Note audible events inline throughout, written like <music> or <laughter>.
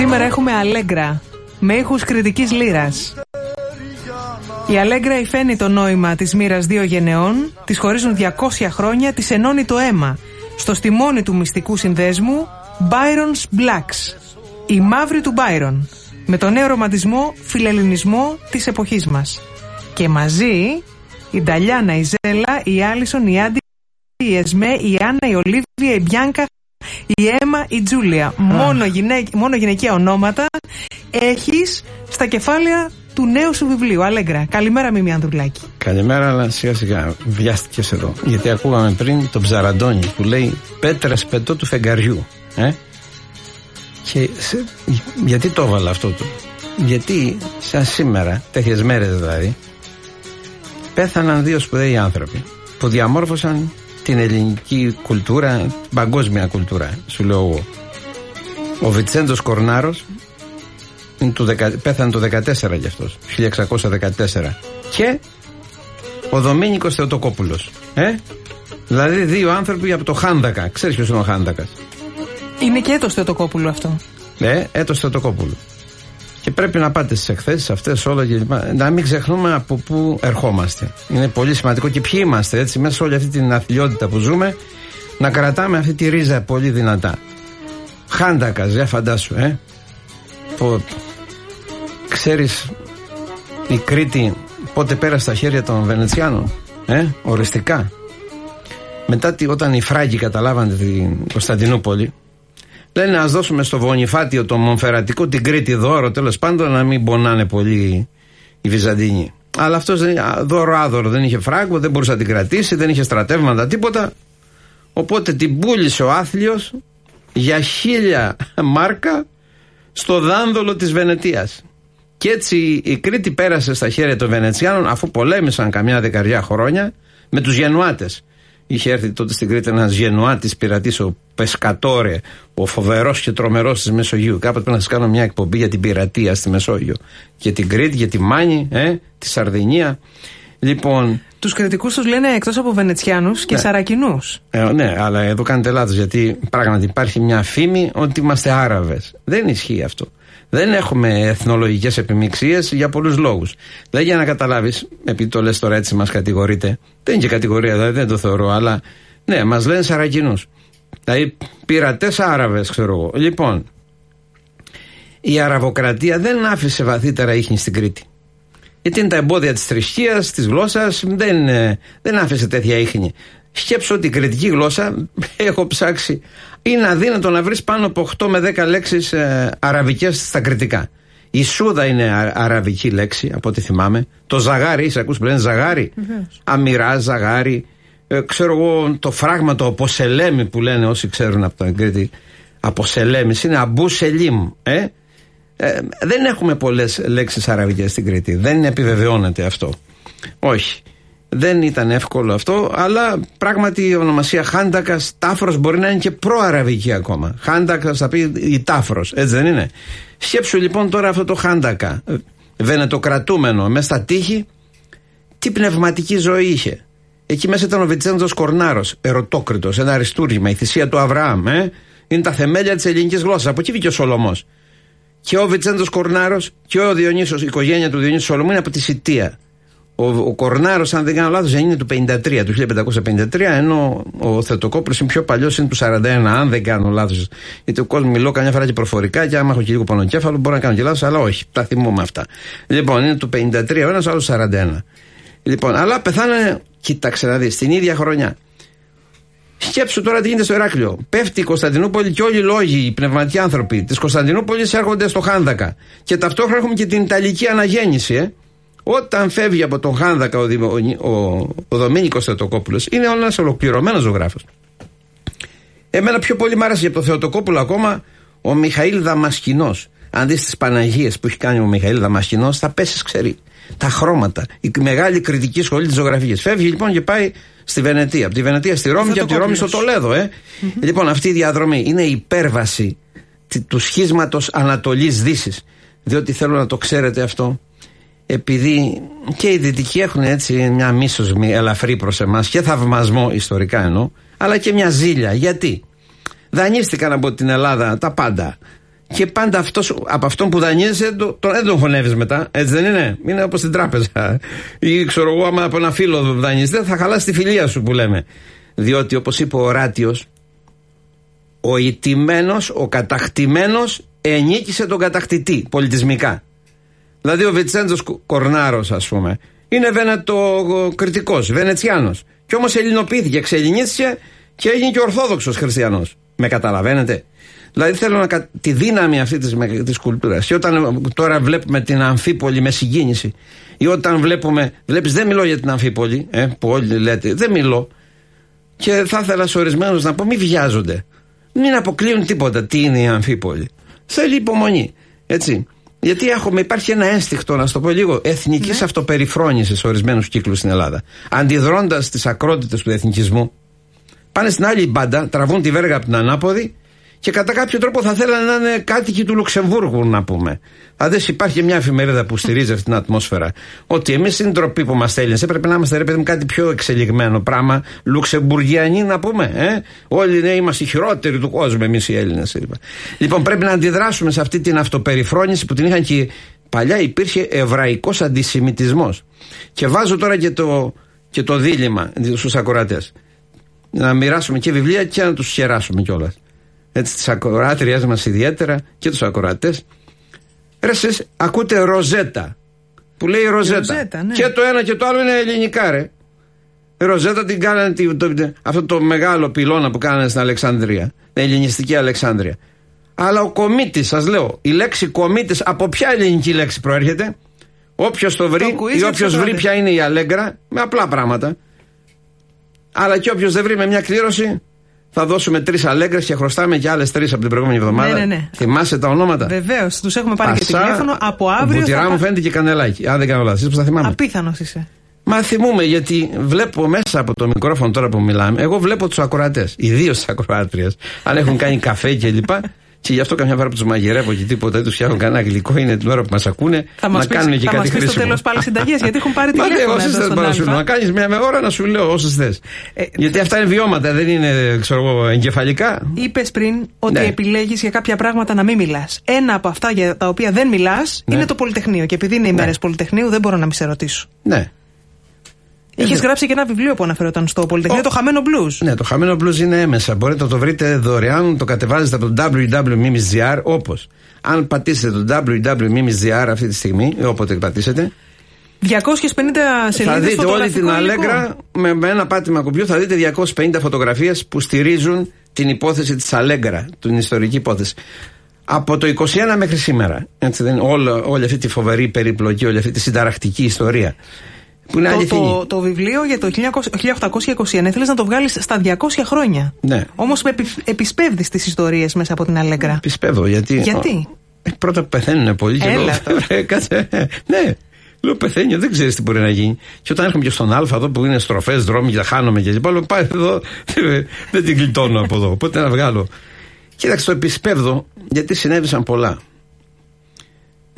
Σήμερα έχουμε Αλέγκρα με ήχους κριτικής λύρας. Η Αλέγκρα υφαίνει το νόημα της μοίρας δύο γενεών, της χωρίζουν 200 χρόνια, της ενώνει το αίμα. Στο στιμόνι του μυστικού συνδέσμου, Byron's Blacks. Η μαύρη του Byron. Με τον νέο ρομαντισμό, φιλελληνισμό της εποχής μας. Και μαζί, η Νταλιάνα, η Ζέλα, η Άλισον, η Άντι, η Εσμέ, η Άννα, η Ολίβια, η Μπιάνκα, η Έμα, η Τζούλια. Μόνο, γυναίκ, μόνο γυναικεία ονόματα έχεις στα κεφάλαια του νέου σου βιβλίου. Αλέγκρα. Καλημέρα, Μίμη Ανδρουλάκη. Καλημέρα, αλλά σιγά σιγά βιάστηκες εδώ. Γιατί ακούγαμε πριν τον Ψαραντώνη που λέει Πέτρα πετώ του φεγγαριού. Ε; Και γιατί το έβαλα αυτό το. Γιατί σαν σήμερα, τέτοιες μέρες δηλαδή, πέθαναν δύο σπουδαίοι άνθρωποι που διαμόρφωσαν την ελληνική κουλτούρα, την παγκόσμια κουλτούρα, σου λέω εγώ. Ο Βιτσέντος Κορνάρος πέθανε το 14 γι' αυτός, 1614. Και ο Δομήνικος Θεοτοκόπουλος. Ε; Δηλαδή δύο άνθρωποι από το Χάνδακα. Ξέρεις ποιος είναι ο Χάνδακας; Είναι και έτος Θεοτοκόπουλο αυτό. Ναι, έτος Θεοτοκόπουλου. Και πρέπει να πάτε στις εκθέσεις αυτές όλα και λοιπά. Να μην ξεχνούμε από πού ερχόμαστε. Είναι πολύ σημαντικό και ποιοι είμαστε έτσι, μέσα σε όλη αυτή την αθλειότητα που ζούμε, να κρατάμε αυτή τη ρίζα πολύ δυνατά. Χάντακα, για φαντάσου, ε. Που ξέρεις η Κρήτη πότε πέρασε στα χέρια των Βενετσιάνων, ε, οριστικά. Μετά όταν οι Φράγκοι καταλάβανε την Κωνσταντινούπολη, Λένε να δώσουμε στο Βονιφάτιο το Μονφερατικό την Κρήτη δώρο, τέλος πάντων να μην πονάνε πολύ οι Βυζαντίνοι. Αλλά αυτός δώρο άδωρο δεν είχε φράγκο, δεν μπορούσε να την κρατήσει, δεν είχε στρατεύματα, τίποτα. Οπότε την πούλησε ο άθλιος για χίλια μάρκα στο δάνδολο της Βενετίας. Και έτσι η Κρήτη πέρασε στα χέρια των Βενετσιάνων αφού πολέμησαν καμιά δεκαριά χρόνια με τους Γενουάτες. Είχε έρθει τότε στην Κρήτη ένας Γενουάτης πειρατής, ο Πεσκατόρε, ο φοβερός και τρομερός της Μεσογείου. Κάποτε πρέπει να σας κάνω μια εκπομπή για την πειρατεία στη Μεσόγειο. Για την Κρήτη, για τη Μάνη, ε, τη Σαρδινία. Λοιπόν. Τους κριτικούς τους λένε εκτός από Βενετσιάνους και ναι. Σαρακινούς. Ε, ναι, αλλά εδώ κάνετε λάθος γιατί πράγματι υπάρχει μια φήμη ότι είμαστε Άραβες. Δεν ισχύει αυτό. Δεν έχουμε εθνολογικές επιμειξίες για πολλούς λόγους. Δηλαδή για να καταλάβεις, επειδή το λες τώρα έτσι μας κατηγορείτε, δεν είναι και κατηγορία, δηλαδή δεν το θεωρώ, αλλά ναι, μας λένε Σαρακινούς. Δηλαδή πειρατές Άραβες, ξέρω εγώ. Λοιπόν, η Αραβοκρατία δεν άφησε βαθύτερα ίχνη στην Κρήτη. Γιατί είναι τα εμπόδια της θρησκείας, της γλώσσας, δεν, ε, δεν άφησε τέτοια ίχνη. Σκέψω ότι η κριτική γλώσσα, <laughs> έχω ψάξει, είναι αδύνατο να βρεις πάνω από 8 με 10 λέξεις ε, αραβικές στα κριτικά. Η σούδα είναι αραβική λέξη, από ό,τι θυμάμαι. Το ζαγάρι, είσαι ακούς που λένε ζαγάρι; Αμυρά, ζαγάρι. Ε, ξέρω εγώ το φράγμα, το αποσελέμι που λένε όσοι ξέρουν από το Κρήτη. Αποσελέμι είναι αμπού σελίμ. Ε; Ε, δεν έχουμε πολλές λέξεις αραβικές στην Κρήτη. Δεν επιβεβαιώνεται αυτό. Όχι. Δεν ήταν εύκολο αυτό, αλλά πράγματι η ονομασία Χάντακας Τάφρος μπορεί να είναι και προαραβική ακόμα. Χάντακας θα πει η Τάφρος, έτσι δεν είναι; Σκέψου λοιπόν τώρα αυτό το Χάντακα, βενετοκρατούμενο, μέσα στα τείχη, τι πνευματική ζωή είχε; Εκεί μέσα ήταν ο Βιτσέντος Κορνάρος, ερωτόκριτος, ένα αριστούργημα, η θυσία του Αβραάμ. Ε; Είναι τα θεμέλια της ελληνικής γλώσσας. Από εκεί βγήκε ο Σολομός. Και ο Βιτσέντος Κορνάρος και ο Διονύσο, η οικογένεια του Διονύσου Σολομού είναι από τη Σιτία. Ο, ο Κορνάρος, αν δεν κάνω λάθος, είναι του 53, του 1553, ενώ ο Θετοκόπουλο είναι πιο παλιός, είναι του 41, αν δεν κάνω λάθος. Γιατί ο κόσμος μιλώ καμιά φορά και προφορικά, και άμα έχω και λίγο πονοκέφαλο, μπορώ να κάνω και λάθος, αλλά όχι, τα θυμούμαι αυτά. Λοιπόν, είναι του 53 ο ένας, άλλος 41. Λοιπόν, αλλά πεθάνε, κοίταξε να δεις, την ίδια χρονιά. Σκέψου τώρα τι γίνεται στο Ηράκλειο. Πέφτει η Κωνσταντινούπολη και όλοι οι λόγοι, οι πνευματικοί άνθρωποι της Κωνσταντινούπολης έρχονται στο Χάνδακα. Και ταυτόχρονα έχουμε και την Ιταλική αναγέννηση, ε. Όταν φεύγει από τον Χάνδακα ο, ο, ο, ο Δομήνικος Θεοτοκόπουλος είναι ένας ολοκληρωμένος ζωγράφος. Εμένα πιο πολύ μ' άρεσε για τον Θεοτοκόπουλο ακόμα ο Μιχαήλ Δαμασκηνός. Αν δεις τις Παναγίες που έχει κάνει ο Μιχαήλ Δαμασκηνός, θα πέσεις ξέρει. Τα χρώματα, η μεγάλη κριτική σχολή της ζωγραφίας. Φεύγει λοιπόν και πάει στη Βενετία. Από τη Βενετία στη Ρώμη και από τη Ρώμη στο Τολέδο. Ε. Λοιπόν, αυτή η διαδρομή είναι η υπέρβαση του σχίσματος Ανατολή-Δύση. Διότι θέλω να το ξέρετε αυτό επειδή και οι δυτικοί έχουν έτσι μια μίσος ελαφρύ προς εμάς και θαυμασμό ιστορικά εννοώ αλλά και μια ζήλια γιατί; Δανείστηκαν από την Ελλάδα τα πάντα και πάντα αυτός, από αυτόν που δανείζεσαι το, το, δεν τον χωνεύεις μετά. Έτσι δεν είναι; Είναι όπως στην τράπεζα. <laughs> Ή ξέρω εγώ, άμα από ένα φίλο δανειστεί, θα χαλάσει τη φιλία σου που λέμε. Διότι όπως είπε ο Ράτιος, ο ηττημένος, ο κατακτημένος ενίκησε τον κατακτητή πολιτισμικά. Δηλαδή ο Βιτσέντζο Κορνάρος, ας πούμε, είναι βενετοκριτικό, βενετσιάνος. Κι όμως ελληνοποιήθηκε, ξελληνίστηκε και έγινε και ορθόδοξος χριστιανός. Με καταλαβαίνετε; Δηλαδή θέλω να τη δύναμη αυτή της της κουλτούρας. Και όταν τώρα βλέπουμε την Αμφίπολη με συγκίνηση, ή όταν βλέπουμε. Βλέπεις, δεν μιλώ για την Αμφίπολη, ε, που όλοι λέτε, δεν μιλώ. Και θα ήθελα σε ορισμένους να πω, μην βιάζονται. Μην αποκλείουν τίποτα. Τι είναι η Αμφίπολη. Θέλει υπομονή. Έτσι. Γιατί έχουμε, υπάρχει ένα ένστικτο, να το πω λίγο, εθνικής ναι. αυτοπεριφρόνησης σε ορισμένους κύκλους στην Ελλάδα. Αντιδρώντας τις ακρότητες του εθνικισμού, πάνε στην άλλη μπάντα, τραβούν τη βέργα από την ανάποδη και κατά κάποιο τρόπο θα θέλανε να είναι κάτοικοι του Λουξεμβούργου, να πούμε. Δηλαδή, υπάρχει μια εφημερίδα που στηρίζει αυτή την ατμόσφαιρα. Ότι εμείς είναι τροπή που είμαστε Έλληνες, έπρεπε να είμαστε ρε παιδί κάτι πιο εξελιγμένο πράγμα. Λουξεμβουργιανοί, να πούμε. Ε; Όλοι ναι, είμαστε οι χειρότεροι του κόσμου, εμείς οι Έλληνες. Λοιπόν, πρέπει να αντιδράσουμε σε αυτή την αυτοπεριφρόνηση που την είχαν και παλιά υπήρχε εβραϊκός αντισημιτισμός. Και βάζω τώρα και το, και το δίλημα στους ακροατές. Να μοιράσουμε και βιβλία και να τους χεράσουμε κιόλας έτσι τις ακροάτριές μας ιδιαίτερα και τους ακροατές. Ρε εσείς ακούτε ροζέτα που λέει ροζέτα, ροζέτα ναι. και το ένα και το άλλο είναι ελληνικά ρε. Ροζέτα την κάνανε το, αυτό το μεγάλο πυλώνα που κάνανε στην Αλεξανδρία την ελληνιστική Αλεξάνδρεια. Αλλά ο κομίτης σας λέω η λέξη κομίτης από ποια ελληνική λέξη προέρχεται; Όποιος το βρει το ή όποιος βρει ποια είναι η Αλέγκρα με απλά πράγματα. Αλλά και όποιος δεν βρει με μια κλήρωση θα δώσουμε τρεις αλέγκρες και χρωστάμε και άλλες τρεις από την προηγούμενη εβδομάδα. Ναι, ναι, ναι. Θυμάσαι τα ονόματα; Βεβαίως, τους έχουμε πάρει Πασά, και τηλέφωνο από αύριο. Μπουτυρά θα... μου φαίνεται και κανελάκι. Αν δεν κάνω λάθος, πώ θα θυμάμαι. Απίθανος είσαι. Μα θυμούμε γιατί βλέπω μέσα από το μικρόφωνο τώρα που μιλάμε, εγώ βλέπω τους ακροατές, ιδίως τις ακροάτριες, αν έχουν κάνει καφέ κλπ. Και γι' αυτό καμιά φορά που τους μαγειρεύω και τίποτα δεν τους φτιάχνω κανένα γλυκό είναι την ώρα που μας ακούνε θα να κάνουν και θα κάτι χρήσιμο. Θα στο τέλος πάλι συνταγές γιατί έχουν πάρει τηλέφωνο. Μα δεν μπορώ να σου λέω. Να κάνεις μια ώρα να σου λέω όσες θες. Ε, γιατί αυτά είναι βιώματα, δεν είναι ξέρω εγώ, εγκεφαλικά. Είπες πριν ότι ναι. επιλέγεις για κάποια πράγματα να μην μιλάς. Ένα από αυτά για τα οποία δεν μιλάς ναι. είναι το Πολυτεχνείο. Και επειδή είναι οι ναι. μέρες Πολυτεχνείου δεν μπορώ να μην σε ρωτήσω. Ναι. Είχε γράψει και ένα βιβλίο που αναφερόταν στο Πολυτεχνείο, το Χαμένο Blues. Ναι, το Χαμένο Blues είναι έμεσα. Μπορείτε να το βρείτε δωρεάν, το κατεβάζετε από το www.mimis.gr όπως. Αν πατήσετε το www.mimis.gr αυτή τη στιγμή, όποτε πατήσετε. 250 σελίδες Θα δείτε όλη την Αλέγκρα με, με ένα πάτημα κουμπιού θα δείτε 250 φωτογραφίες που στηρίζουν την υπόθεση της Αλέγκρα, την ιστορική υπόθεση. Από το 21 μέχρι σήμερα. Έτσι, δεν, όλη αυτή τη φοβερή περιπλοκή, όλη αυτή τη συνταρακτική ιστορία. Που είναι το, το, το, βιβλίο για το 1821 ήθελε να το βγάλεις στα 200 χρόνια. Ναι. Όμως επι, επισπεύδεις τις ιστορίες μέσα από την Αλέγκρα. Επισπεύδω γιατί. Γιατί; Ε, πρώτα πεθαίνουν πολύ και Έλα, λέω. <laughs> Κάτσε. ναι. Λέω πεθαίνει, δεν ξέρεις τι μπορεί να γίνει. Και όταν έρχομαι και στον Α, εδώ που είναι στροφές, δρόμοι και χάνομαι και λοιπά, λέω πάει εδώ, <laughs> δεν την γλιτώνω από εδώ. Οπότε να βγάλω. Κοίταξε, το επισπεύδω γιατί συνέβησαν πολλά.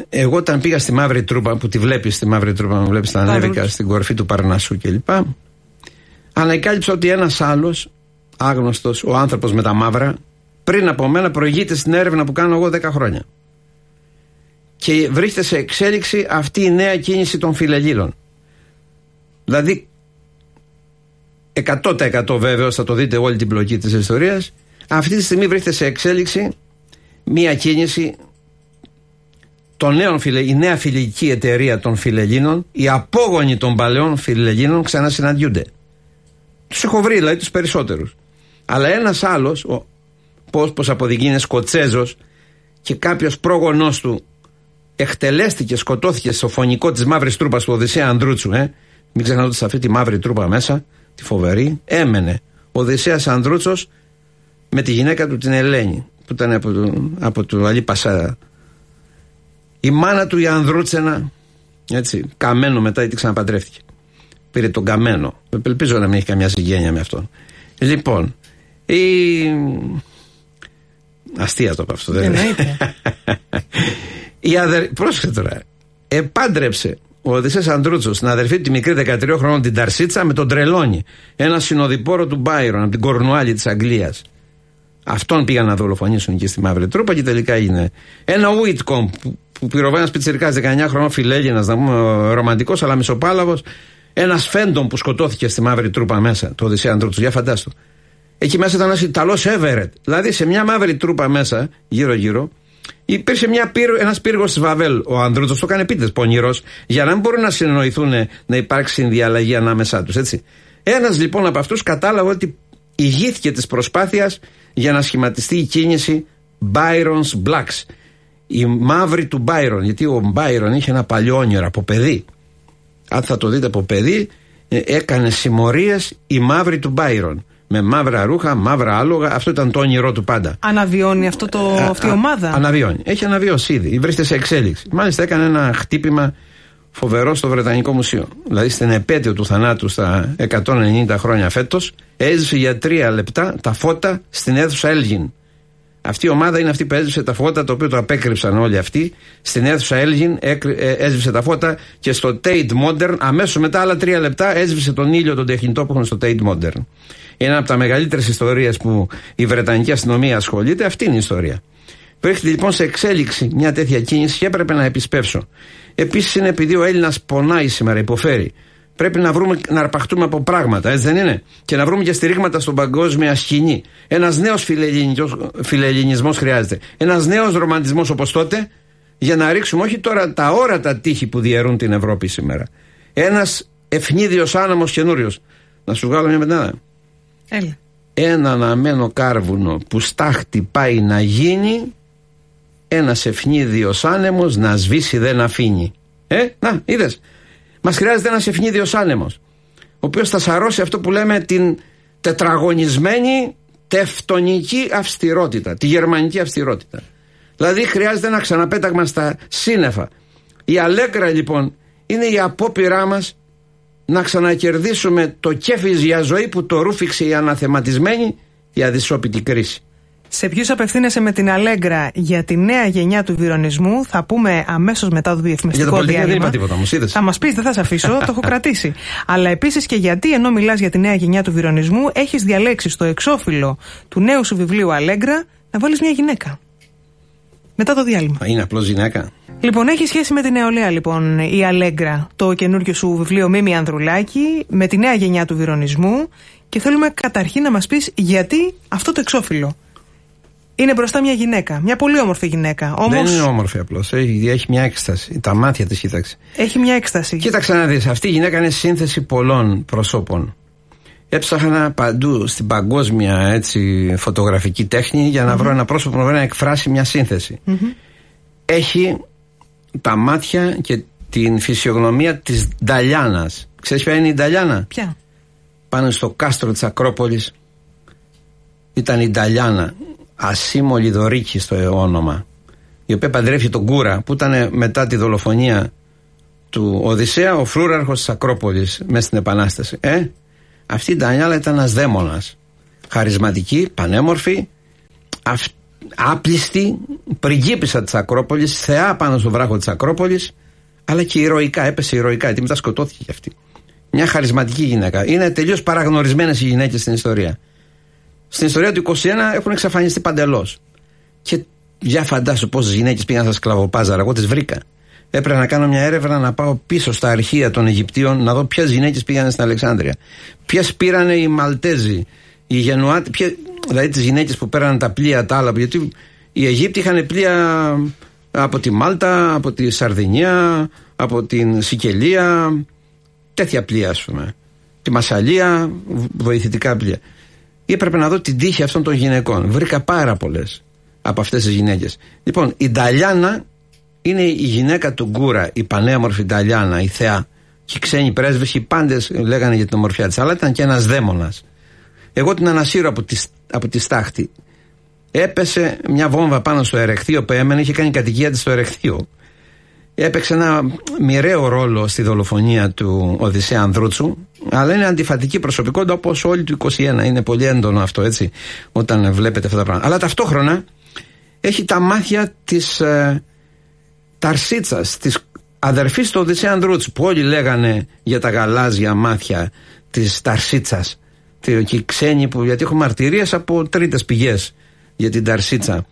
Εγώ όταν πήγα στη Μαύρη Τρούπα, που τη βλέπεις στη Μαύρη Τρούπα, μου βλέπεις, τα ανέβηκα στην κορφή του Παρνασού κλπ. Ανακάλυψα ότι ένας άλλος, άγνωστος, ο άνθρωπος με τα μαύρα, πριν από μένα προηγείται στην έρευνα που κάνω εγώ 10 χρόνια. Και βρίσκεται σε εξέλιξη αυτή η νέα κίνηση των φιλεγγύλων. Δηλαδή, 100% βέβαιος, θα το δείτε όλη την πλοκή της ιστορίας, αυτή τη στιγμή βρίσκεται σε εξέλιξη μία κίνηση των νέων η νέα φιλική εταιρεία των φιλελλήνων, οι απόγονοι των παλαιών φιλελλήνων ξανασυναντιούνται. Τους έχω βρει, δηλαδή τους περισσότερους. Αλλά ένας άλλος, πώ πως αποδεικνύει, είναι Σκοτσέζος και κάποιος πρόγονός του εκτελέστηκε, σκοτώθηκε στο φωνικό της μαύρης τρούπας του Οδυσσέα Ανδρούτσου. Ε. Μην ξεχνάτε ότι σε αυτή τη μαύρη τρούπα μέσα, τη φοβερή, έμενε ο Οδυσσέας Ανδρούτσος με τη γυναίκα του την Ελένη, που ήταν από το, από το Αλή Πασά η μάνα του η Ανδρούτσενα, έτσι, καμένο μετά γιατί ξαναπαντρεύτηκε. Πήρε τον καμένο. Ελπίζω να μην έχει καμιά συγγένεια με αυτόν. Λοιπόν, η... Αστεία το είπα αυτό, δεν είναι. <laughs> η αδερ... Πρόσεχε τώρα. Επάντρεψε ο Οδυσσέας Ανδρούτσος την αδερφή του τη μικρή 13 χρόνων την Ταρσίτσα με τον Τρελόνι. Ένα συνοδοιπόρο του Μπάιρον από την Κορνουάλη της Αγγλίας. Αυτόν πήγαν να δολοφονήσουν και στη Μαύρη Τρούπα και τελικά είναι ένα Whitcomb που, που πυροβάει ένας πιτσερικά 19 χρονών φιλέγγυνα, να πούμε ρομαντικός αλλά μισοπάλαβος. Ένας Φέντον που σκοτώθηκε στη Μαύρη Τρούπα μέσα, το Οδυσσέα Αντρούτσου. Για φαντάστο. Εκεί μέσα ήταν ένας Ιταλός Εύερετ. Δηλαδή σε μια μαύρη τρούπα μέσα, γύρω-γύρω, υπήρχε ένας πύργος της Βαβέλ. Ο Ανδρούτσο το έκανε πίτε πονηρός, για να μην μπορούν να συνεννοηθούν να υπάρξει συνδιαλλαγή ανάμεσά τους. Ένας λοιπόν από αυτούς κατάλαβε ότι ηγήθηκε της προσπάθειας για να σχηματιστεί η κίνηση Byron's Blacks. Η μαύρη του Byron. Γιατί ο Byron είχε ένα παλιό όνειρο από παιδί. Αν θα το δείτε από παιδί, ε, έκανε συμμορίες η μαύρη του Byron με μαύρα ρούχα, μαύρα άλογα. Αυτό ήταν το όνειρό του πάντα. Αναβιώνει αυτό το, ε, αυτή η ομάδα; αναβιώνει. Έχει αναβιώσει ήδη. Βρίσκεται σε εξέλιξη. Μάλιστα έκανε ένα χτύπημα φοβερό στο Βρετανικό Μουσείο. Δηλαδή στην επέτειο του θανάτου στα 190 χρόνια φέτος, έζησε για τρία λεπτά τα φώτα στην αίθουσα Έλγιν. Αυτή η ομάδα είναι αυτή που έζησε τα φώτα, το οποίο το απέκρυψαν όλοι αυτοί. Στην αίθουσα Έλγιν ε, έσβησε τα φώτα και στο Tate Modern, αμέσως μετά άλλα τρία λεπτά, έσβησε τον ήλιο τον τεχνητό που έχουν στο Tate Modern. Είναι από τα μεγαλύτερες ιστορίες που η Βρετανική αστυνομία ασχολείται. Αυτή είναι η ιστορία. Βρίσκεται λοιπόν σε εξέλιξη μια τέτοια κίνηση και έπρεπε να επισπεύσω. Επίσης είναι επειδή ο Έλληνας πονάει σήμερα, υποφέρει. Πρέπει να, βρούμε, να αρπαχτούμε από πράγματα, έτσι δεν είναι; Και να βρούμε και στηρίγματα στον παγκόσμια σκηνή. Ένας νέος φιλελληνισμός χρειάζεται. Ένας νέος ρομαντισμός όπως τότε, για να ρίξουμε όχι τώρα τα όρατα τείχη που διαιρούν την Ευρώπη σήμερα. Ένας ευνίδιος άναμο καινούριος. Να σου βγάλω μια μετάνα. Έλα. Ένα αναμένο κάρβουνο που στάχτη πάει να γίνει, ένας ευνίδιος άνεμος να σβήσει δεν αφήνει. Ε, να, είδες. Μας χρειάζεται ένας ευνίδιο άνεμος, ο οποίος θα σαρώσει αυτό που λέμε την τετραγωνισμένη τευτονική αυστηρότητα, τη γερμανική αυστηρότητα. Δηλαδή χρειάζεται ένα ξαναπέταγμα στα σύννεφα. Η αλέγκρα λοιπόν είναι η απόπειρά μας να ξανακερδίσουμε το κέφις για ζωή που το ρούφηξε η αναθεματισμένη η αδυσόπιτη κρίση. Σε ποιους απευθύνεσαι με την Αλέγκρα για τη νέα γενιά του βιρονισμού, θα πούμε αμέσως μετά το διαφημιστικό για διάλειμμα. Δεν είπα τίποτα μου, Θα μας πεις, δεν θα σε αφήσω, το έχω κρατήσει. Αλλά επίσης και γιατί, ενώ μιλάς για τη νέα γενιά του βιρονισμού, έχεις διαλέξει στο εξώφυλλο του νέου σου βιβλίου Αλέγκρα να βάλεις μια γυναίκα. Μετά το διάλειμμα. Είναι απλώς γυναίκα. Λοιπόν, έχει σχέση με την νεολαία, λοιπόν, η Αλέγκρα, το καινούργιο σου βιβλίο Μίμη Ανδρουλάκη, με τη νέα γενιά του βιρονισμού. Και θέλουμε καταρχήν να μας πεις γιατί αυτό το εξώφυλλο. Είναι μπροστά μια γυναίκα. Μια πολύ όμορφη γυναίκα. Όμως... Δεν είναι όμορφη απλώς. Έχει, έχει μια έκσταση. Τα μάτια της, κοίταξε. Έχει μια έκσταση. Κοίταξε να δεις. Αυτή η γυναίκα είναι σύνθεση πολλών προσώπων. Έψαχνα παντού στην παγκόσμια έτσι, φωτογραφική τέχνη για να βρω ένα πρόσωπο που να εκφράσει μια συνθεση Έχει τα μάτια και την φυσιογνωμία της Νταλιάνας. Ξέρεις ποια είναι η Νταλιάνα; Ποια; Πάνω στο κάστρο της Ακρόπολης ήταν η Νταλιάνα, ασήμολη δωρίκη στο όνομα, η οποία παντρεύει τον Κούρα που ήταν μετά τη δολοφονία του Οδυσσέα ο φρούραρχος της Ακρόπολης μέσα στην Επανάσταση. Ε, αυτή η Νταλιάνα ήταν ένας δαίμονας. Χαρισματική, πανέμορφη, αυτή άπλιστη πριγκίπισσα της Ακρόπολης, θεά πάνω στο βράχο της Ακρόπολης, αλλά και ηρωικά, έπεσε ηρωικά, γιατί μετά σκοτώθηκε κι αυτή. Μια χαρισματική γυναίκα. Είναι τελείως παραγνωρισμένες οι γυναίκες στην ιστορία. Στην ιστορία του 21 έχουν εξαφανιστεί παντελώς. Και για φαντάσου πόσες γυναίκες πήγαν στα σκλαβοπάζαρα. Εγώ τις βρήκα. Έπρεπε να κάνω μια έρευνα να πάω πίσω στα αρχεία των Αιγυπτίων να δω ποιες γυναίκες πήγαν στην Αλεξάνδρεια. Ποιες πήραν οι Μαλτέζοι, οι Γενουάτι, δηλαδή τις γυναίκες που πέραν τα πλοία τα άλλα. Γιατί οι Αιγύπτιοι είχαν πλοία από τη Μάλτα, από τη Σαρδινία, από την Σικελία, τέτοια πλοία ας πούμε. Τη Μασαλία, βοηθητικά πλοία. Έπρεπε να δω την τύχη αυτών των γυναικών. Βρήκα πάρα πολλές από αυτές τις γυναίκες. Λοιπόν, η Νταλιάνα είναι η γυναίκα του Γκούρα, η πανέμορφη Νταλιάνα, η θεά. Και οι ξένοι πρέσβες, οι πάντες λέγανε για την ομορφιά της. Αλλά ήταν και ένας δαίμονας. Εγώ την ανασύρω από τη, από τη στάχτη. Έπεσε μια βόμβα πάνω στο ερεχθείο που έμενε, είχε κάνει κατοικία της στο ερεχθείο. Έπαιξε ένα μοιραίο ρόλο στη δολοφονία του Οδυσσέα Ανδρούτσου, αλλά είναι αντιφατική προσωπικότητα όπως όλοι του 21. Είναι πολύ έντονο αυτό έτσι, όταν βλέπετε αυτά τα πράγματα. Αλλά ταυτόχρονα έχει τα μάτια της ε, Ταρσίτσας, της αδερφής του Οδυσσέα Ανδρούτσου, που όλοι λέγανε για τα γαλάζια μάτια της Ταρσίτσας και οι ξένοι που, γιατί έχω μαρτυρίες από τρίτες πηγές για την Ταρσίτσα,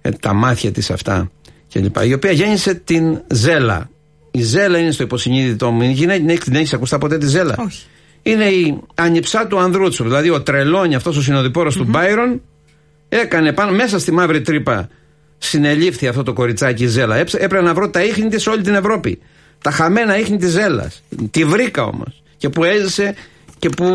ε, τα μάτια της αυτά κλπ. Η οποία γέννησε την Ζέλα. Η Ζέλα είναι στο υποσυνείδητό μου. Η γυναίκα την έχει ακουστά ποτέ τη Ζέλα; Όχι. Είναι η ανιψά του Ανδρούτσου. Δηλαδή ο Τρελόνι, αυτός ο συνοδοιπόρος του Μπάιρον, έκανε πάνω μέσα στη μαύρη τρύπα. Συνελήφθη αυτό το κοριτσάκι η Ζέλα. Έπρεπε να βρω τα ίχνη της σε όλη την Ευρώπη. Τα χαμένα ίχνη της Ζέλας. Τη βρήκα όμως. Και που έζησε και που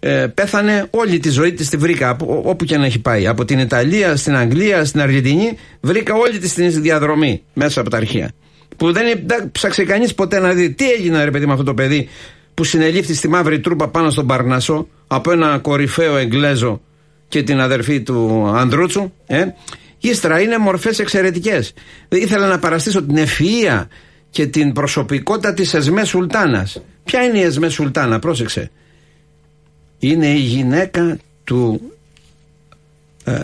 ε, πέθανε όλη τη ζωή της τη βρήκα όπου και να έχει πάει. Από την Ιταλία, στην Αγγλία, στην Αργεντινή, βρήκα όλη τη την διαδρομή μέσα από τα αρχεία. Που δεν ψάξε κανείς ποτέ να δει τι έγινε, ρε παιδί, με αυτό το παιδί που συνελήφθη στη μαύρη τρούπα πάνω στον Παρνασό από ένα κορυφαίο Εγγλέζο και την αδερφή του Ανδρούτσου. Ε. Ύστερα είναι μορφές εξαιρετικές. Ήθελα να παραστήσω την ευφυα και την προσωπικότητα της Εσμές Σουλτάνας. Ποια είναι η Εσμές Σουλτάνα, πρόσεξε είναι η γυναίκα του ε,